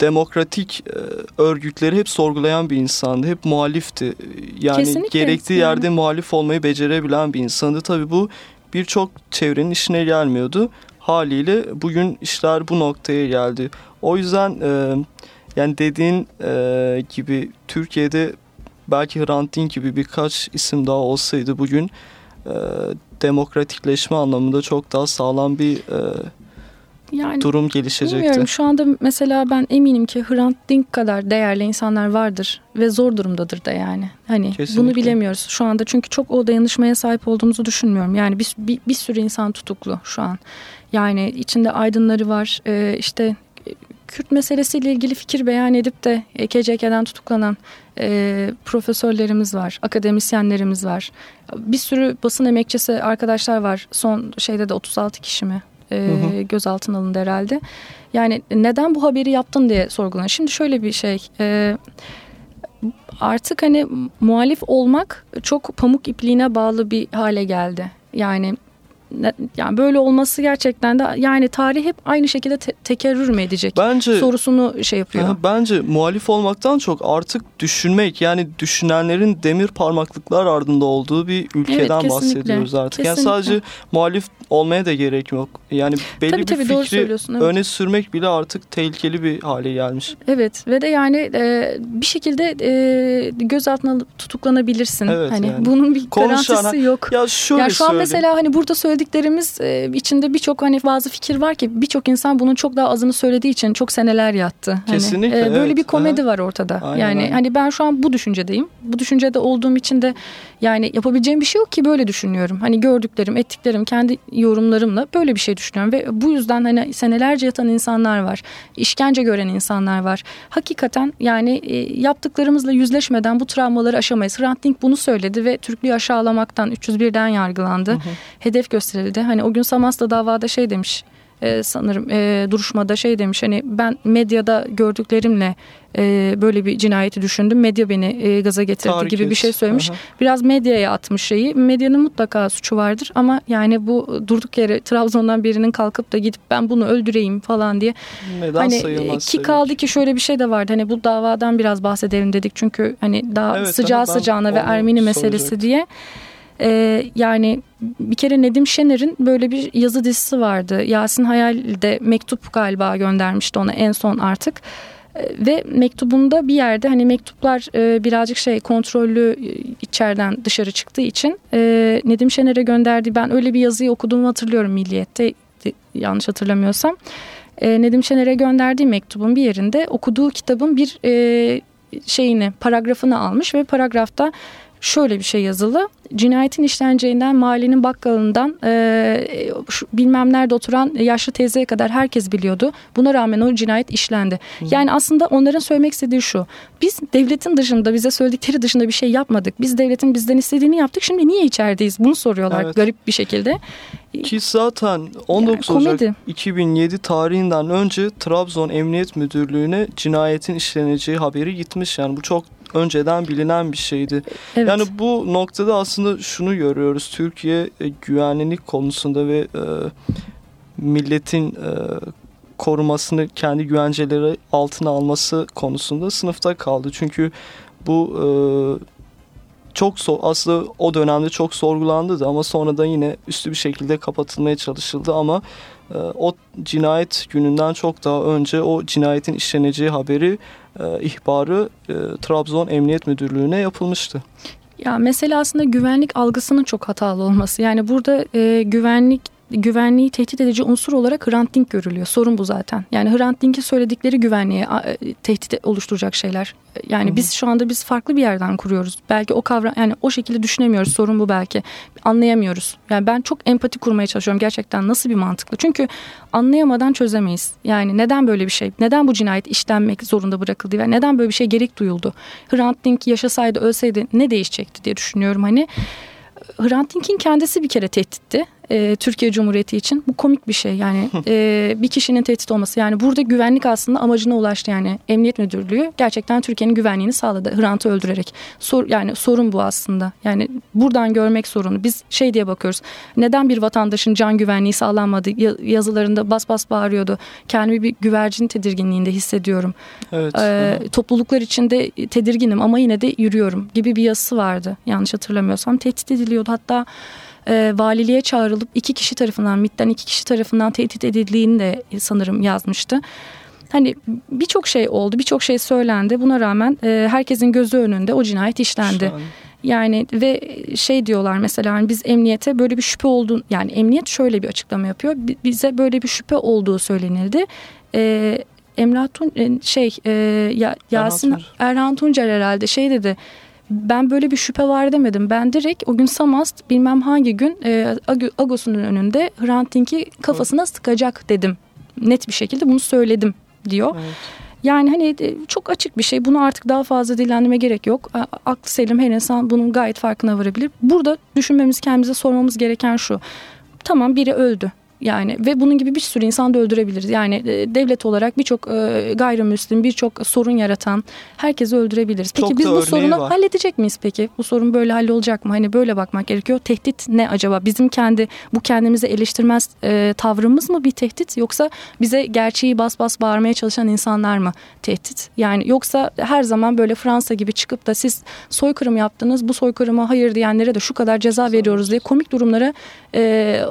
demokratik e, örgütleri hep sorgulayan bir insandı. Hep muhalifti. Yani Kesinlikle. gerektiği Yani. yerde muhalif olmayı becerebilen bir insandı. Tabii bu birçok çevrenin işine gelmiyordu. Haliyle bugün işler bu noktaya geldi. O yüzden e, yani dediğin e, gibi Türkiye'de belki Hrant Dink gibi birkaç isim daha olsaydı bugün e, demokratikleşme anlamında çok daha sağlam bir e, yani durum gelişecekti. Bilmiyorum şu anda mesela ben eminim ki Hrant Dink kadar değerli insanlar vardır ve zor durumdadır da yani. Hani Kesinlikle. bunu bilemiyoruz şu anda çünkü çok o dayanışmaya sahip olduğumuzu düşünmüyorum. Yani bir, bir, bir sürü insan tutuklu şu an. Yani içinde aydınları var e, işte e, Kürt meselesiyle ilgili fikir beyan edip de e, KCK'den tutuklanan e, profesörlerimiz var, akademisyenlerimiz var. Bir sürü basın emekçisi arkadaşlar var. Son şeyde de 36 kişi mi e, Hı hı. gözaltına alındı herhalde. Yani neden bu haberi yaptın diye sorgulanıyor. Şimdi şöyle bir şey. e, artık hani muhalif olmak çok pamuk ipliğine bağlı bir hale geldi. Yani yani böyle olması gerçekten de yani tarih hep aynı şekilde te- tekerrür mü edecek Bence sorusunu şey yapıyor. Aha, bence muhalif olmaktan çok artık düşünmek yani düşünenlerin demir parmaklıklar ardında olduğu bir ülkeden kesinlikle. bahsediyoruz artık. Yani sadece muhalif olmaya da gerek yok. Yani belli Tabii bir tabii fikri. Evet. öne sürmek bile artık tehlikeli bir hale gelmiş. Evet ve de yani e, bir şekilde e, gözaltına tutuklanabilirsin. Evet, hani yani. bunun bir Konuşan- garantisi yok. Ya şöyle Ya şu an söyleyeyim. mesela hani burada söylediklerimiz e, içinde birçok hani bazı fikir var ki birçok insan bunun çok daha azını söylediği için çok seneler yattı. Hani, Kesinlikle, e, böyle evet. bir komedi var ortada. Aynen, yani aynen. hani ben şu an bu düşüncedeyim. Bu düşüncede olduğum için de yani yapabileceğim bir şey yok ki böyle düşünüyorum. Hani gördüklerim, ettiklerim, kendi yorumlarımla böyle bir şey düşünüyorum ve bu yüzden hani senelerce yatan insanlar var. işkence gören insanlar var. Hakikaten yani e, yaptıklarımızla yüzleşmeden bu travmaları aşamayız. Hrant Dink bunu söyledi ve Türklüğü aşağılamaktan 301'den yargılandı. Hedef gösterildi. Hani o gün Samas'ta davada şey demiş e, sanırım e, duruşmada şey demiş hani ben medyada gördüklerimle e, böyle bir cinayeti düşündüm. Medya beni e, gaza getirdi Tahrik gibi bir şey söylemiş. Aha. Biraz medyaya atmış şeyi. Medyanın mutlaka suçu vardır ama yani bu durduk yere Trabzon'dan birinin kalkıp da gidip ben bunu öldüreyim falan diye Neden hani sayılmaz ki kaldı ki şöyle bir şey de vardı. Hani bu davadan biraz bahsedelim dedik. Çünkü hani daha Evet, sıcağı sıcağına ve Ermeni meselesi diye. Ee, yani bir kere Nedim Şener'in böyle bir yazı dizisi vardı. Yasin Hayal de mektup galiba göndermişti ona en son artık. Ee, Ve mektubunda bir yerde hani mektuplar e, birazcık şey kontrollü e, içeriden dışarı çıktığı için e, Nedim Şener'e gönderdiği ben öyle bir yazıyı okuduğumu hatırlıyorum Milliyet'te yanlış hatırlamıyorsam. E, Nedim Şener'e gönderdiği mektubun bir yerinde okuduğu kitabın bir e, şeyini paragrafını almış ve paragrafta şöyle bir şey yazılı. Cinayetin işleneceğinden mahallenin bakkalından e, şu, bilmem nerede oturan yaşlı teyzeye kadar herkes biliyordu. Buna rağmen o cinayet işlendi. Yani aslında onların söylemek istediği şu. Biz devletin dışında bize söyledikleri dışında bir şey yapmadık. Biz devletin bizden istediğini yaptık. Şimdi niye içerideyiz? Bunu soruyorlar Evet. garip bir şekilde. Ki zaten 19 Yani Ocak komedi. 2007 tarihinden önce Trabzon Emniyet Müdürlüğü'ne cinayetin işleneceği haberi gitmiş. Yani bu çok önceden bilinen bir şeydi. Evet. Yani bu noktada aslında şunu görüyoruz. Türkiye e, güvenlik konusunda ve e, milletin e, korumasını kendi güvenceleri altına alması konusunda sınıfta kaldı. Çünkü bu e, çok so aslında o dönemde çok sorgulandı da ama sonradan yine üstü bir şekilde kapatılmaya çalışıldı ama e, o cinayet gününden çok daha önce o cinayetin işleneceği haberi e, ihbarı e, Trabzon Emniyet Müdürlüğü'ne yapılmıştı. Ya mesela aslında güvenlik algısının çok hatalı olması. Yani burada e, güvenlik güvenliği tehdit edici unsur olarak Hrant Dink görülüyor. Sorun bu zaten. Yani Hrant Dink'in söyledikleri güvenliğe e, tehdit oluşturacak şeyler. Yani Hı-hı. biz şu anda biz farklı bir yerden kuruyoruz. Belki o kavram yani o şekilde düşünemiyoruz. Sorun bu belki. Anlayamıyoruz. Yani ben çok empati kurmaya çalışıyorum gerçekten nasıl bir mantıklı. Çünkü anlayamadan çözemeyiz. Yani neden böyle bir şey? Neden bu cinayet işlenmek zorunda bırakıldı ve neden böyle bir şey gerek duyuldu? Hrant Dink yaşasaydı, ölseydi ne değişecekti diye düşünüyorum hani. Hrant Dink'in kendisi bir kere tehditti e, Türkiye Cumhuriyeti için. Bu komik bir şey yani e, bir kişinin tehdit olması. Yani burada güvenlik aslında amacına ulaştı yani Emniyet Müdürlüğü gerçekten Türkiye'nin güvenliğini sağladı Hrant'ı öldürerek. Sor, yani sorun bu aslında. Yani buradan görmek sorunu. Biz şey diye bakıyoruz. Neden bir vatandaşın can güvenliği sağlanmadı? Yazılarında bas bas bağırıyordu. Kendimi bir güvercin tedirginliğinde hissediyorum. Evet. Ee, topluluklar içinde tedirginim ama yine de yürüyorum gibi bir yazısı vardı. Yanlış hatırlamıyorsam tehdit ediliyordu. Hatta e, valiliğe çağrılıp iki kişi tarafından MIT'ten iki kişi tarafından tehdit edildiğini de sanırım yazmıştı. Hani birçok şey oldu, birçok şey söylendi. Buna rağmen e, herkesin gözü önünde o cinayet işlendi. Yani ve şey diyorlar mesela hani biz emniyete böyle bir şüphe olduğunu yani emniyet şöyle bir açıklama yapıyor. Bize böyle bir şüphe olduğu söylenildi. Ee, Emrah Tun e, şey e, ya, Yasin Erhan Tuncer herhalde şey dedi ben böyle bir şüphe var demedim. Ben direkt o gün Samast bilmem hangi gün e, Agos'un önünde Hrant Dink'i kafasına sıkacak dedim. Net bir şekilde bunu söyledim diyor. Evet. Yani hani e, çok açık bir şey. Bunu artık daha fazla dillendirme gerek yok. Aklı selim her insan bunun gayet farkına varabilir. Burada düşünmemiz kendimize sormamız gereken şu. Tamam biri öldü. Yani ve bunun gibi bir sürü insan da öldürebiliriz. Yani e, devlet olarak birçok e, gayrimüslim, birçok sorun yaratan herkesi öldürebiliriz. Peki Çok biz bu sorunu var. halledecek miyiz peki? Bu sorun böyle hallolacak mı? Hani böyle bakmak gerekiyor. Tehdit ne acaba? Bizim kendi bu kendimizi eleştirmez e, tavrımız mı bir tehdit yoksa bize gerçeği bas bas bağırmaya çalışan insanlar mı tehdit? Yani yoksa her zaman böyle Fransa gibi çıkıp da siz soykırım yaptınız bu soykırıma hayır diyenlere de şu kadar ceza veriyoruz diye komik durumlara e,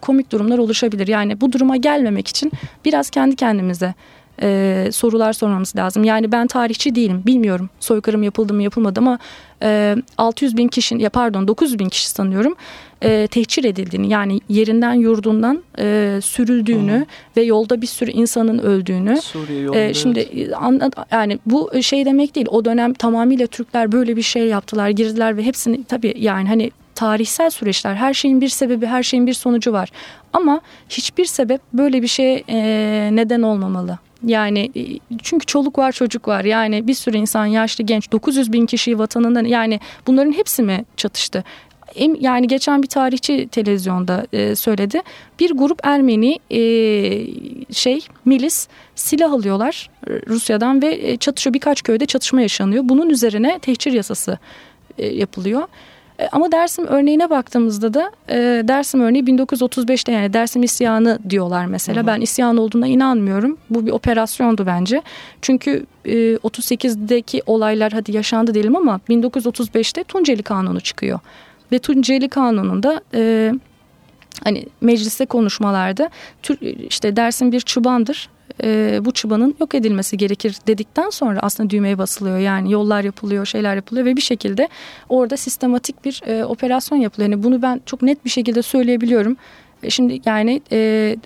komik durumlar oluşabilir. Yani bu duruma gelmemek için biraz kendi kendimize e, sorular sormamız lazım. Yani ben tarihçi değilim, bilmiyorum soykırım yapıldı mı yapılmadı ama e, 600 bin kişi, ya pardon 900 bin kişi sanıyorum e, tehcir edildiğini yani yerinden yurdundan e, sürüldüğünü Hı. ve yolda bir sürü insanın öldüğünü. Suriye yolunda, e, şimdi evet. an, yani bu şey demek değil. O dönem tamamıyla Türkler böyle bir şey yaptılar, girdiler ve hepsini tabii yani hani tarihsel süreçler. Her şeyin bir sebebi, her şeyin bir sonucu var. Ama hiçbir sebep böyle bir şeye e, neden olmamalı. Yani e, çünkü çoluk var çocuk var yani bir sürü insan yaşlı genç 900 bin kişi vatanından yani bunların hepsi mi çatıştı? Yani geçen bir tarihçi televizyonda e, söyledi. Bir grup Ermeni e, şey milis silah alıyorlar Rusya'dan ve çatışıyor birkaç köyde çatışma yaşanıyor. Bunun üzerine tehcir yasası yapılıyor. E, ama Dersim örneğine baktığımızda da e, Dersim örneği 1935'te yani Dersim isyanı diyorlar mesela. Hı hı. Ben isyan olduğuna inanmıyorum. Bu bir operasyondu bence. Çünkü e, 38'deki olaylar hadi yaşandı diyelim ama 1935'te Tunceli Kanunu çıkıyor. Ve Tunceli Kanunu'nda e, hani mecliste konuşmalarda işte Dersim bir çıbandır e, bu çıbanın yok edilmesi gerekir dedikten sonra aslında düğmeye basılıyor. Yani yollar yapılıyor, şeyler yapılıyor ve bir şekilde orada sistematik bir e, operasyon yapılıyor. Yani bunu ben çok net bir şekilde söyleyebiliyorum. E, şimdi yani e,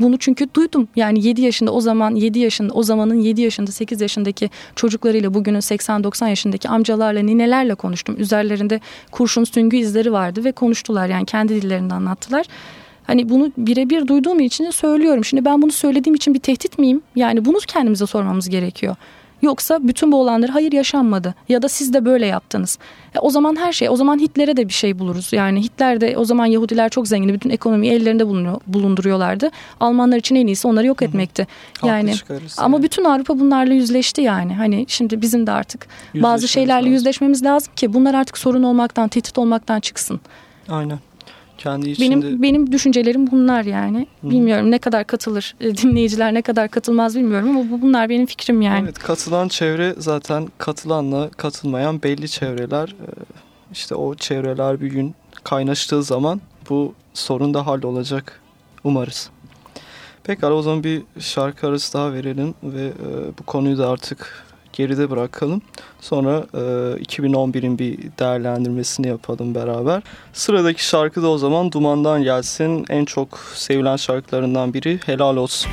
bunu çünkü duydum. Yani 7 yaşında o zaman 7 yaşında o zamanın 7 yaşında 8 yaşındaki çocuklarıyla bugünün 80-90 yaşındaki amcalarla ninelerle konuştum. Üzerlerinde kurşun süngü izleri vardı ve konuştular yani kendi dillerinde anlattılar. Hani bunu birebir duyduğum için de söylüyorum. Şimdi ben bunu söylediğim için bir tehdit miyim? Yani bunu kendimize sormamız gerekiyor. Yoksa bütün bu olanlar hayır yaşanmadı ya da siz de böyle yaptınız. E, o zaman her şey o zaman Hitler'e de bir şey buluruz. Yani Hitler de o zaman Yahudiler çok zengin bütün ekonomiyi ellerinde bulunuyor, bulunduruyorlardı. Almanlar için en iyisi onları yok etmekti. Yani ama bütün Avrupa bunlarla yüzleşti yani. Hani şimdi bizim de artık bazı şeylerle lazım. yüzleşmemiz lazım ki bunlar artık sorun olmaktan, tehdit olmaktan çıksın. Aynen. Kendi içinde... Benim benim düşüncelerim bunlar yani. Hı. Bilmiyorum ne kadar katılır e, dinleyiciler ne kadar katılmaz bilmiyorum ama bunlar benim fikrim yani. Evet katılan çevre zaten katılanla katılmayan belli çevreler. E, işte o çevreler bir gün kaynaştığı zaman bu sorun da hallolacak umarız. Pekala o zaman bir şarkı arası daha verelim ve e, bu konuyu da artık geride bırakalım. Sonra e, 2011'in bir değerlendirmesini yapalım beraber. Sıradaki şarkı da o zaman Duman'dan gelsin. En çok sevilen şarkılarından biri Helal Olsun.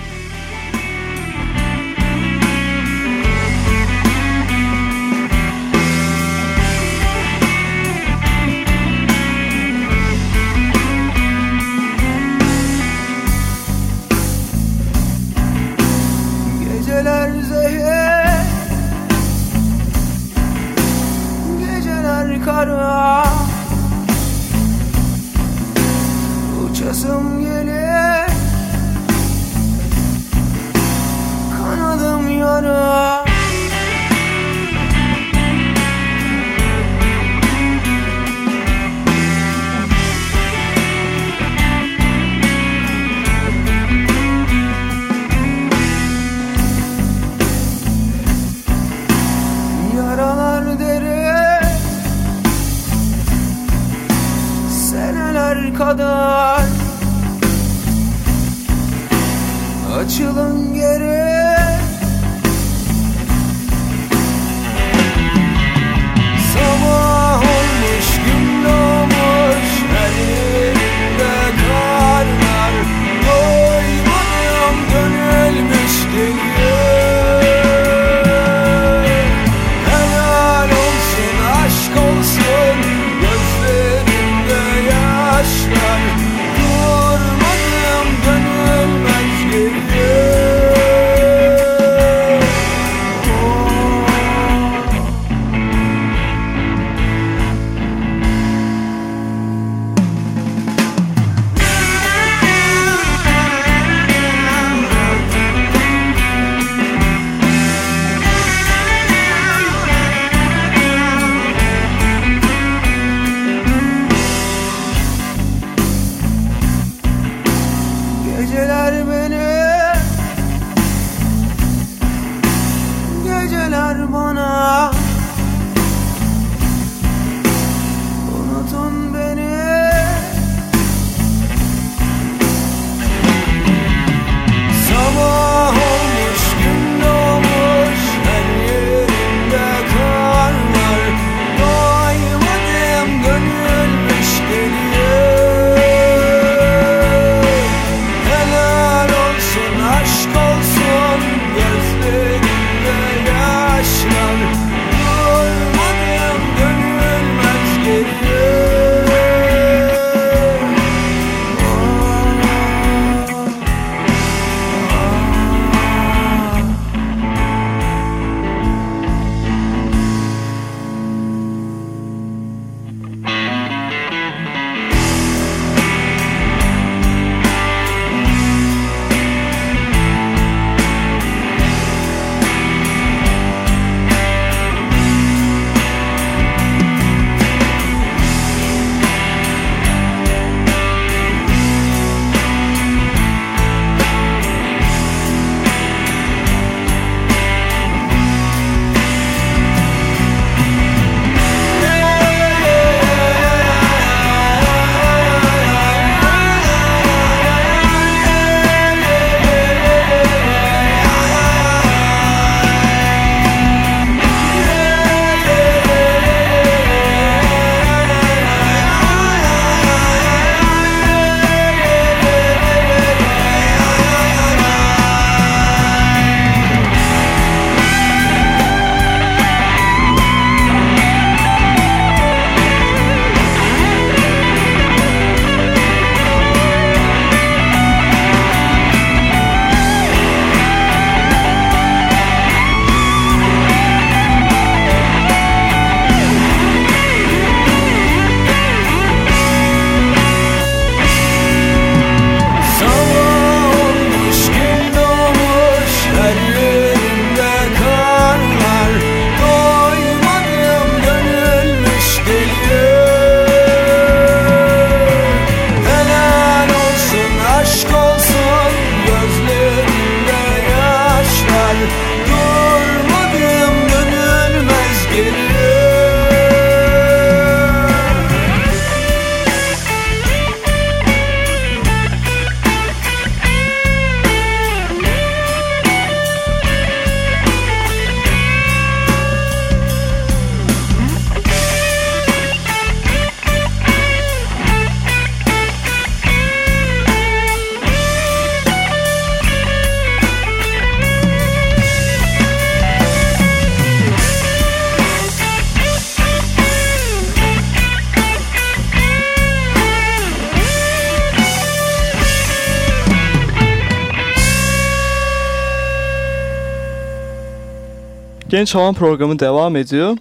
Genç Havan programı devam ediyor.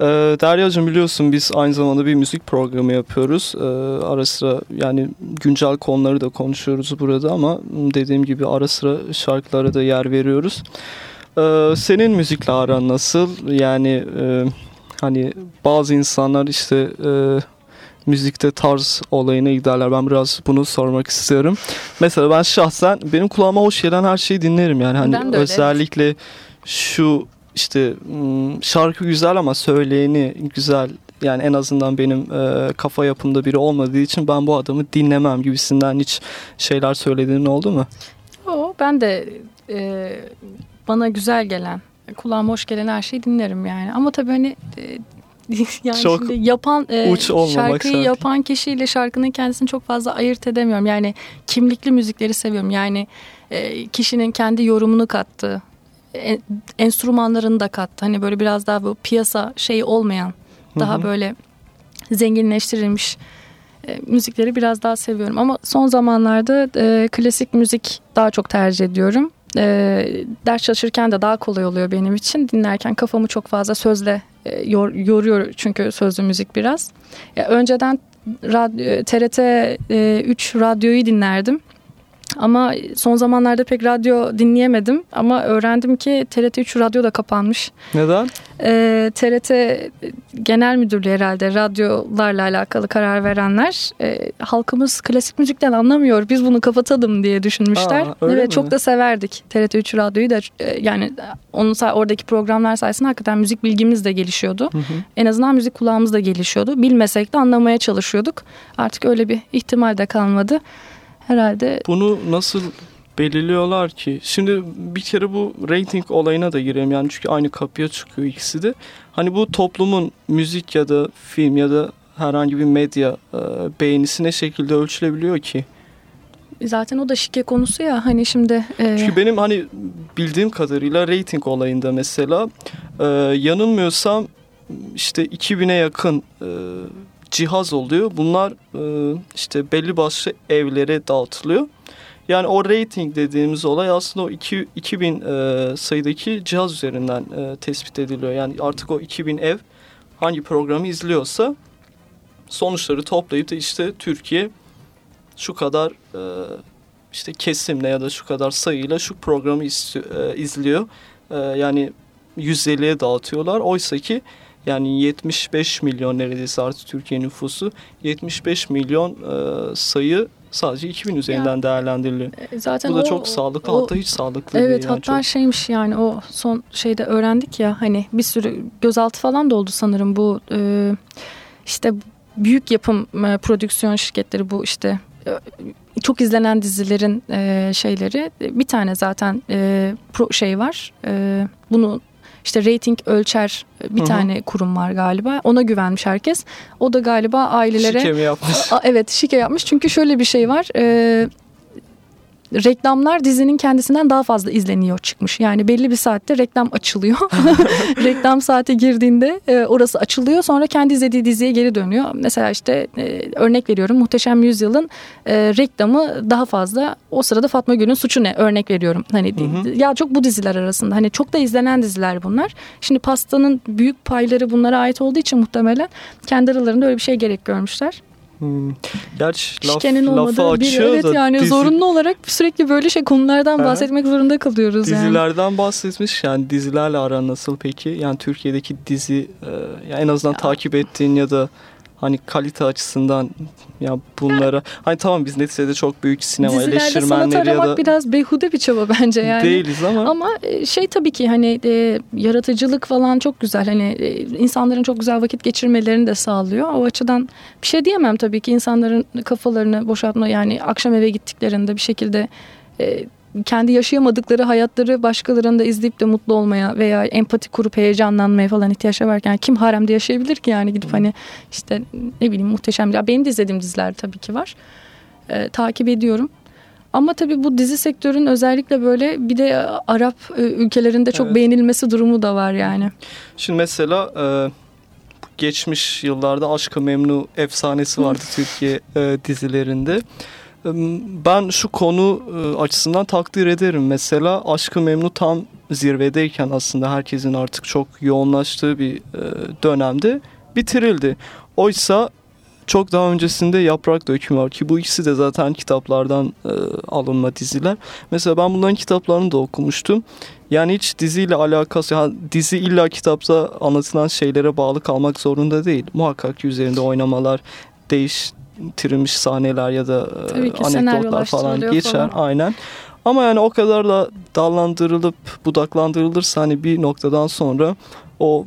Ee, Derya'cığım biliyorsun biz aynı zamanda bir müzik programı yapıyoruz. Ee, ara sıra yani güncel konuları da konuşuyoruz burada ama dediğim gibi ara sıra şarkılara da yer veriyoruz. Ee, senin müzikle aran nasıl? Yani e, hani bazı insanlar işte e, müzikte tarz olayına giderler. Ben biraz bunu sormak istiyorum. Mesela ben şahsen benim kulağıma hoş gelen her şeyi dinlerim yani. Hani özellikle şu işte hmm, şarkı güzel ama söyleyeni güzel yani en azından benim e, kafa yapımda biri olmadığı için ben bu adamı dinlemem gibisinden hiç şeyler söylediğin oldu mu? O ben de e, bana güzel gelen, kulağıma hoş gelen her şeyi dinlerim yani. Ama tabii hani e, yani Çok şimdi yapan e, uç şarkıyı şart. yapan kişiyle şarkının kendisini çok fazla ayırt edemiyorum. Yani kimlikli müzikleri seviyorum. Yani e, kişinin kendi yorumunu kattığı, enstrümanlarını da kattı. Hani böyle biraz daha bu piyasa şeyi olmayan, daha Hı hı. böyle zenginleştirilmiş e, müzikleri biraz daha seviyorum. Ama son zamanlarda e, klasik müzik daha çok tercih ediyorum. E, ders çalışırken de daha kolay oluyor benim için. Dinlerken kafamı çok fazla sözle e, yor, yoruyor çünkü sözlü müzik biraz. Ya, önceden radyo, TRT e, 3 radyoyu dinlerdim. Ama son zamanlarda pek radyo dinleyemedim. Ama öğrendim ki TRT 3 radyo da kapanmış. Neden? E, TRT Genel Müdürlüğü herhalde radyolarla alakalı karar verenler e, halkımız klasik müzikten anlamıyor biz bunu kapatalım diye düşünmüşler. Aa, öyle evet mi? çok da severdik TRT 3 radyoyu da e, yani onun oradaki programlar sayesinde hakikaten müzik bilgimiz de gelişiyordu. Hı hı. En azından müzik kulağımız da gelişiyordu. Bilmesek de anlamaya çalışıyorduk. Artık öyle bir ihtimal de kalmadı. Herhalde Bunu nasıl belirliyorlar ki? Şimdi bir kere bu rating olayına da gireyim yani çünkü aynı kapıya çıkıyor ikisi de. Hani bu toplumun müzik ya da film ya da herhangi bir medya e, beğenisi ne şekilde ölçülebiliyor ki? zaten o da şike konusu ya hani şimdi e, Çünkü benim hani bildiğim kadarıyla rating olayında mesela e, yanılmıyorsam işte 2000'e yakın e, cihaz oluyor. Bunlar e, işte belli başlı evlere dağıtılıyor. Yani o rating dediğimiz olay aslında o iki, 2000 e, sayıdaki cihaz üzerinden e, tespit ediliyor. Yani artık o 2000 ev hangi programı izliyorsa sonuçları toplayıp da işte Türkiye şu kadar işte kesimle ya da şu kadar sayıyla şu programı izliyor. Yani 150'ye dağıtıyorlar. Oysa ki yani 75 milyon neredeyse artık Türkiye nüfusu 75 milyon e, sayı sadece 2000 üzerinden değerlendiriliyor. e, zaten Bu da o- çok sağlıklı o- hatta hiç sağlıklı Evet değil. Yani hatta çok- şeymiş yani o son şeyde öğrendik ya hani bir sürü gözaltı falan da oldu sanırım bu e, işte büyük yapım e, prodüksiyon şirketleri bu işte e, çok izlenen dizilerin e, şeyleri bir tane zaten e, pro şey var e, bunu işte rating ölçer bir Hı hı. tane kurum var galiba ona güvenmiş herkes o da galiba ailelere Şike mi yapmış? Aa, evet şike yapmış çünkü şöyle bir şey var. Ee, reklamlar dizinin kendisinden daha fazla izleniyor çıkmış. Yani belli bir saatte reklam açılıyor. reklam saate girdiğinde e, orası açılıyor. Sonra kendi izlediği diziye geri dönüyor. Mesela işte e, örnek veriyorum Muhteşem Yüzyıl'ın e, reklamı daha fazla. O sırada Fatma Gül'ün suçu ne? Örnek veriyorum. Hani Hı hı. ya çok bu diziler arasında. Hani çok da izlenen diziler bunlar. Şimdi pastanın büyük payları bunlara ait olduğu için muhtemelen kendi aralarında öyle bir şey gerek görmüşler. Hmm. Gerçi laf, Şikenin olmadığı bir evet da yani dizi- zorunlu olarak sürekli böyle şey konulardan Aha. bahsetmek zorunda kalıyoruz yani. Dizilerden bahsetmiş yani dizilerle aran nasıl peki? Yani Türkiye'deki dizi e, yani en azından Ya. takip ettiğin ya da hani kalite açısından ya bunlara hani tamam biz neticede çok büyük sinema Dizilerde eleştirmenleri ya da biraz behude bir çaba bence yani. değiliz ama, Ama e, şey tabii ki hani e, yaratıcılık falan çok güzel. Hani e, insanların çok güzel vakit geçirmelerini de sağlıyor. O açıdan bir şey diyemem tabii ki insanların kafalarını boşaltma yani akşam eve gittiklerinde bir şekilde e, kendi yaşayamadıkları hayatları başkalarında izleyip de mutlu olmaya veya empati kurup heyecanlanmaya falan ihtiyaç varken kim haremde yaşayabilir ki yani gidip hani işte ne bileyim muhteşem ya benim de izlediğim diziler tabii ki var. E, takip ediyorum. Ama tabii bu dizi sektörün özellikle böyle bir de Arap e, ülkelerinde çok Evet. beğenilmesi durumu da var yani. şimdi mesela e, geçmiş yıllarda Aşk-ı Memnu efsanesi vardı Türkiye e, dizilerinde. Ben şu konu e, açısından takdir ederim. Mesela Aşk-ı Memnu tam zirvedeyken aslında herkesin artık çok yoğunlaştığı bir e, dönemde bitirildi. Oysa çok daha öncesinde Yaprak Dökümü var ki bu ikisi de zaten kitaplardan e, alınma diziler. Mesela ben bunların kitaplarını da okumuştum. Yani hiç diziyle alakası, yani dizi illa kitapta anlatılan şeylere bağlı kalmak zorunda değil. Muhakkak üzerinde oynamalar, değiştirilmiş sahneler ya da e, anekdotlar falan geçer. Falan. Aynen. Ama yani o kadar da dallandırılıp budaklandırılırsa hani bir noktadan sonra o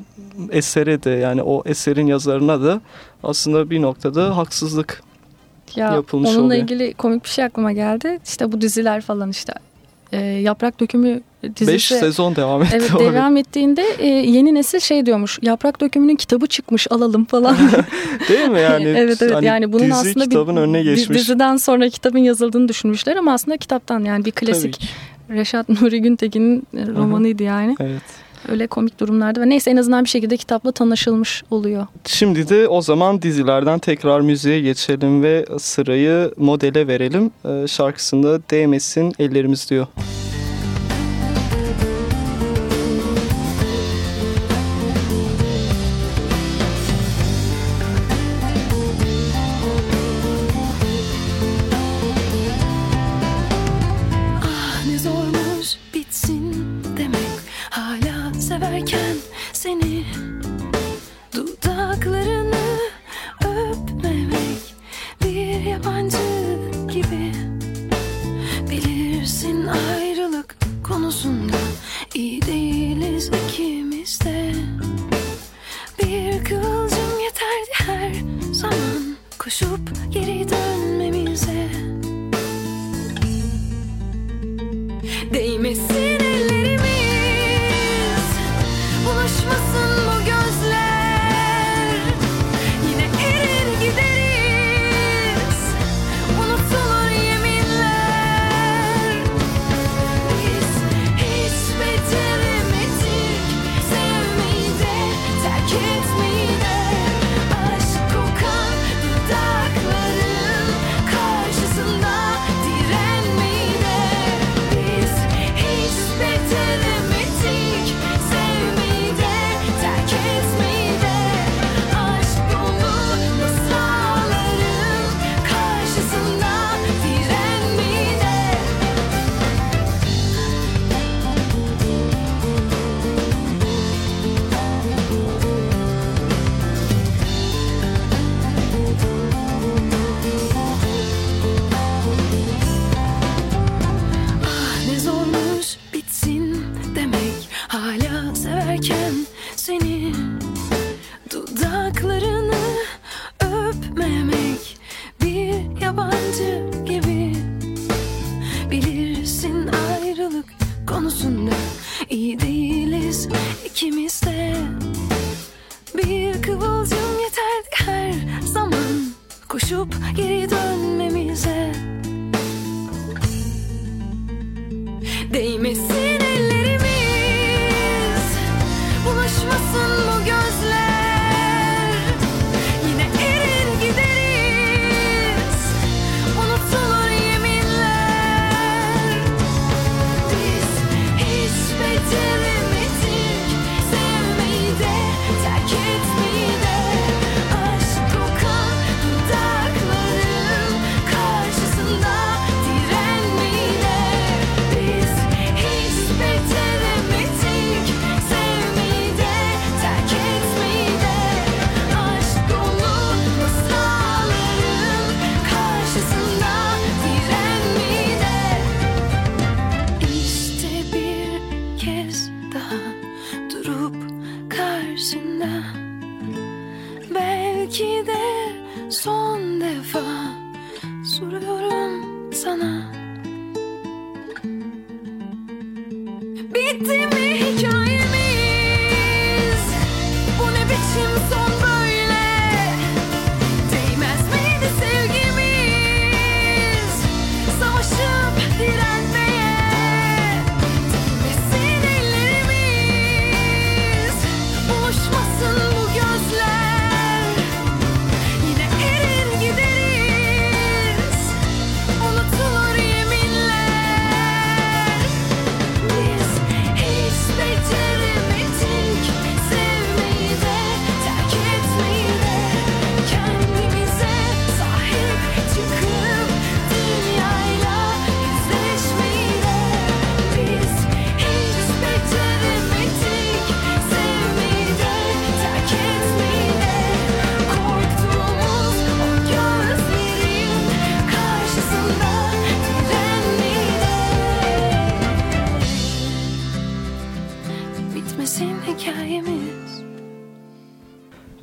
esere de yani o eserin yazarına da aslında bir noktada haksızlık ya, yapılmış onunla oluyor. Onunla ilgili komik bir şey aklıma geldi. İşte bu diziler falan işte e, Yaprak Dökümü dizisi. 5 sezon devam etti. Evet devam ettiğinde e, yeni nesil şey diyormuş. Yaprak Dökümü'nün kitabı çıkmış alalım falan. Değil mi yani? evet evet hani yani bunun aslında kitabın bir önüne geçmiş. diziden sonra kitabın yazıldığını düşünmüşler ama aslında kitaptan yani bir klasik Reşat Nuri Güntekin'in romanıydı yani. Evet. Öyle komik durumlarda ve neyse en azından bir şekilde kitapla tanışılmış oluyor. Şimdi de o zaman dizilerden tekrar müziğe geçelim ve sırayı modele verelim. Ee, şarkısında değmesin ellerimiz diyor. hikayemiz. konusunda iyi değiliz ikimiz de. Bir kıvılcım yeterdi her zaman Koşup geri dönmemize.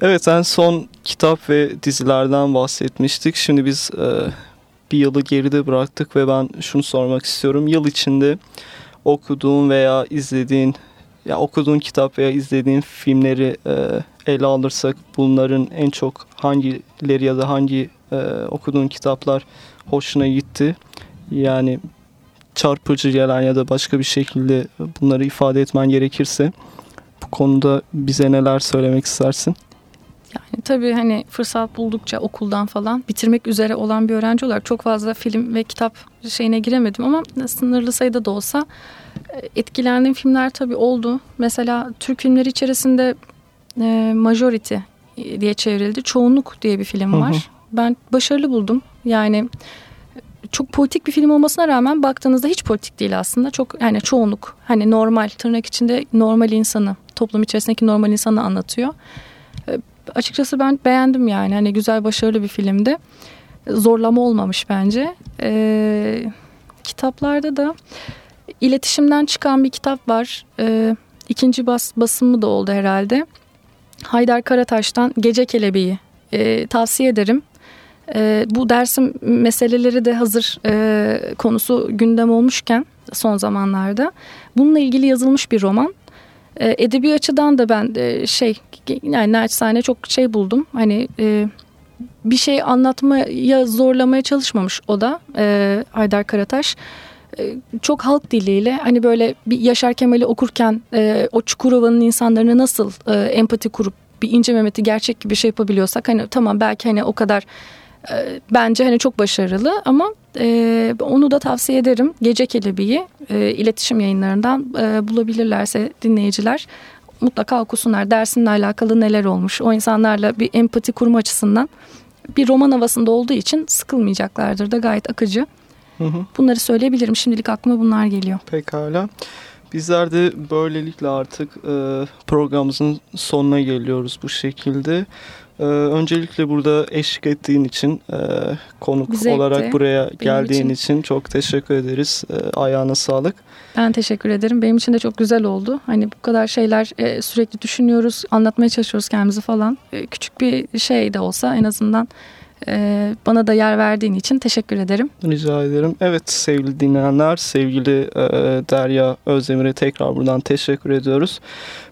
Evet en son kitap ve dizilerden bahsetmiştik. Şimdi biz e, bir yılı geride bıraktık ve ben şunu sormak istiyorum. Yıl içinde okuduğun veya izlediğin ya okuduğun kitap veya izlediğin filmleri e, ele alırsak bunların en çok hangileri ya da hangi e, okuduğun kitaplar hoşuna gitti? Yani çarpıcı gelen ya da başka bir şekilde bunları ifade etmen gerekirse bu konuda bize neler söylemek istersin? Yani tabii hani fırsat buldukça okuldan falan bitirmek üzere olan bir öğrenci olarak çok fazla film ve kitap şeyine giremedim ama sınırlı sayıda da olsa e, etkilendiğim filmler tabii oldu. Mesela Türk filmleri içerisinde e, Majority diye çevrildi. Çoğunluk diye bir film var. Hı hı. Ben başarılı buldum. Yani çok politik bir film olmasına rağmen baktığınızda hiç politik değil aslında. Çok yani çoğunluk hani normal tırnak içinde normal insanı toplum içerisindeki normal insanı anlatıyor. E, açıkçası ben beğendim yani. Hani güzel başarılı bir filmdi. Zorlama olmamış bence. Ee, kitaplarda da iletişimden çıkan bir kitap var. Ee, ikinci bas, basımı da oldu herhalde. Haydar Karataş'tan Gece Kelebeği ee, tavsiye ederim. E, bu dersim meseleleri de hazır e, konusu gündem olmuşken son zamanlarda bununla ilgili yazılmış bir roman. E, edebi açıdan da ben e, şey yani naçizane çok şey buldum. Hani e, bir şey anlatmaya zorlamaya çalışmamış o da e, Haydar Karataş. E, çok halk diliyle hani böyle bir Yaşar Kemal'i okurken o Çukurova'nın insanlarını nasıl empati kurup bir ince Mehmet'i gerçek gibi şey yapabiliyorsak hani tamam belki hani o kadar bence hani çok başarılı ama e, onu da tavsiye ederim. Gece Kelebeği e, iletişim yayınlarından e, bulabilirlerse dinleyiciler mutlaka okusunlar. Dersinle alakalı neler olmuş. O insanlarla bir empati kurma açısından bir roman havasında olduğu için sıkılmayacaklardır da gayet akıcı. Hı hı. Bunları söyleyebilirim. Şimdilik aklıma bunlar geliyor. Pekala. Bizler de böylelikle artık e, programımızın sonuna geliyoruz bu şekilde. Ee, öncelikle burada eşlik ettiğin için e, konuk Zevkti. olarak buraya geldiğin için. için çok teşekkür ederiz. E, ayağına sağlık. Ben teşekkür ederim. Benim için de çok güzel oldu. Hani bu kadar şeyler e, sürekli düşünüyoruz, anlatmaya çalışıyoruz kendimizi falan. E, küçük bir şey de olsa en azından ee, bana da yer verdiğin için teşekkür ederim. Rica ederim. Evet sevgili dinleyenler, sevgili e, Derya Özdemir'e tekrar buradan teşekkür ediyoruz.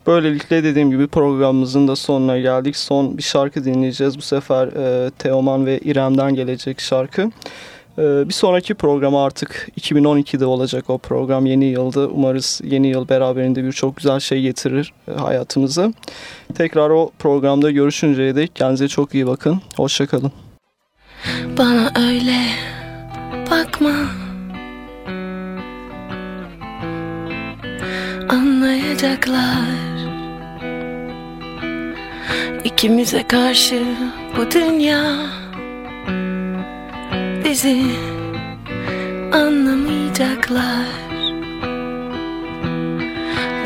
Böylelikle dediğim gibi programımızın da sonuna geldik. Son bir şarkı dinleyeceğiz. Bu sefer e, Teoman ve İrem'den gelecek şarkı. E, bir sonraki program artık 2012'de olacak o program yeni yılda. Umarız yeni yıl beraberinde birçok güzel şey getirir hayatımıza. Tekrar o programda görüşünceye dek kendinize çok iyi bakın. Hoşçakalın. Bana öyle bakma. Anlayacaklar. İkimize karşı bu dünya Bizi anlamayacaklar.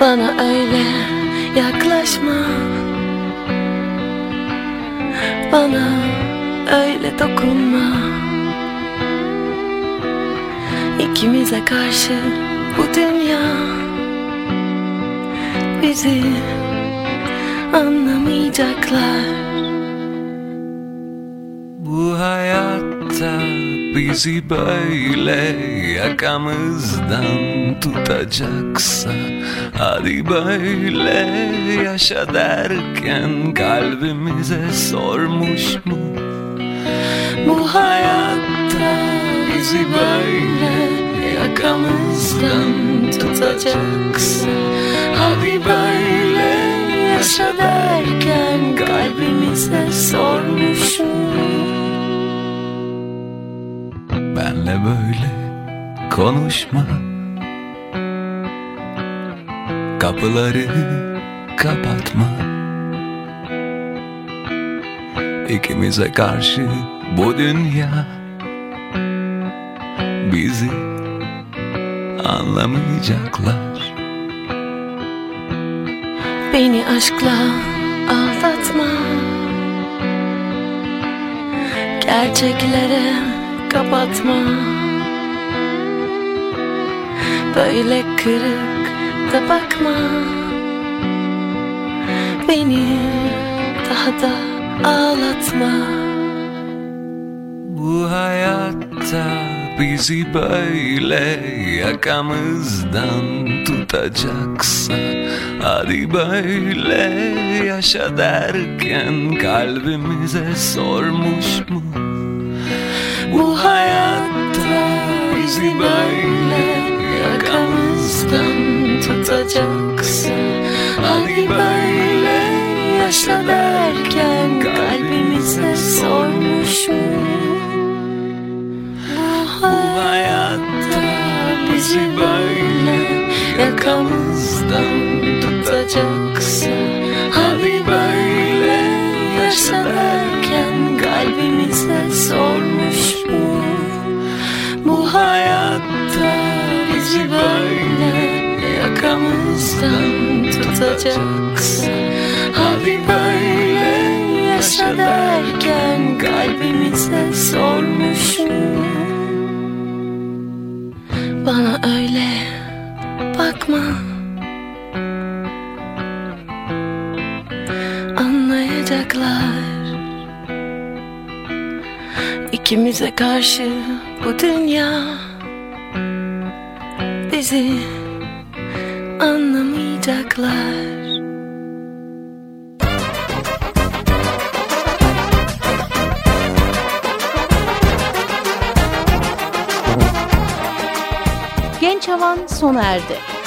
Bana öyle yaklaşma. Bana öyle dokunma. İkimize karşı bu dünya Bizi anlamayacaklar. Bu hayatta bizi böyle yakamızdan tutacaksa Hadi böyle yaşa derken kalbimize sormuş mu bu hayatta bizi böyle yakamızdan tutacaksın. Hadi böyle yaşa derken kalbimize sormuşum. Benle böyle konuşma. Kapıları kapatma. İkimize karşı bu dünya bizi anlamayacaklar. Beni aşkla aldatma. Gerçeklere kapatma. Böyle kırık da bakma. Beni daha da ağlatma Bu hayatta bizi böyle yakamızdan tutacaksa Hadi böyle yaşa derken kalbimize sormuş mu? Bu hayatta bizi böyle yakamızdan tutacaksa Hadi böyle yaşa derken kalbimize sormuş mu? Hayatta bizi böyle yakamızdan tutacaksa Hadi böyle yaşa derken kalbimize sormuş mu? Bu hayatta bizi böyle yakamızdan tutacaksa Hadi böyle yaşa derken kalbimize sormuş Bana öyle bakma. Anlayacaklar. İkimize karşı bu dünya Bizi anlamayacaklar Genç Havan sona erdi.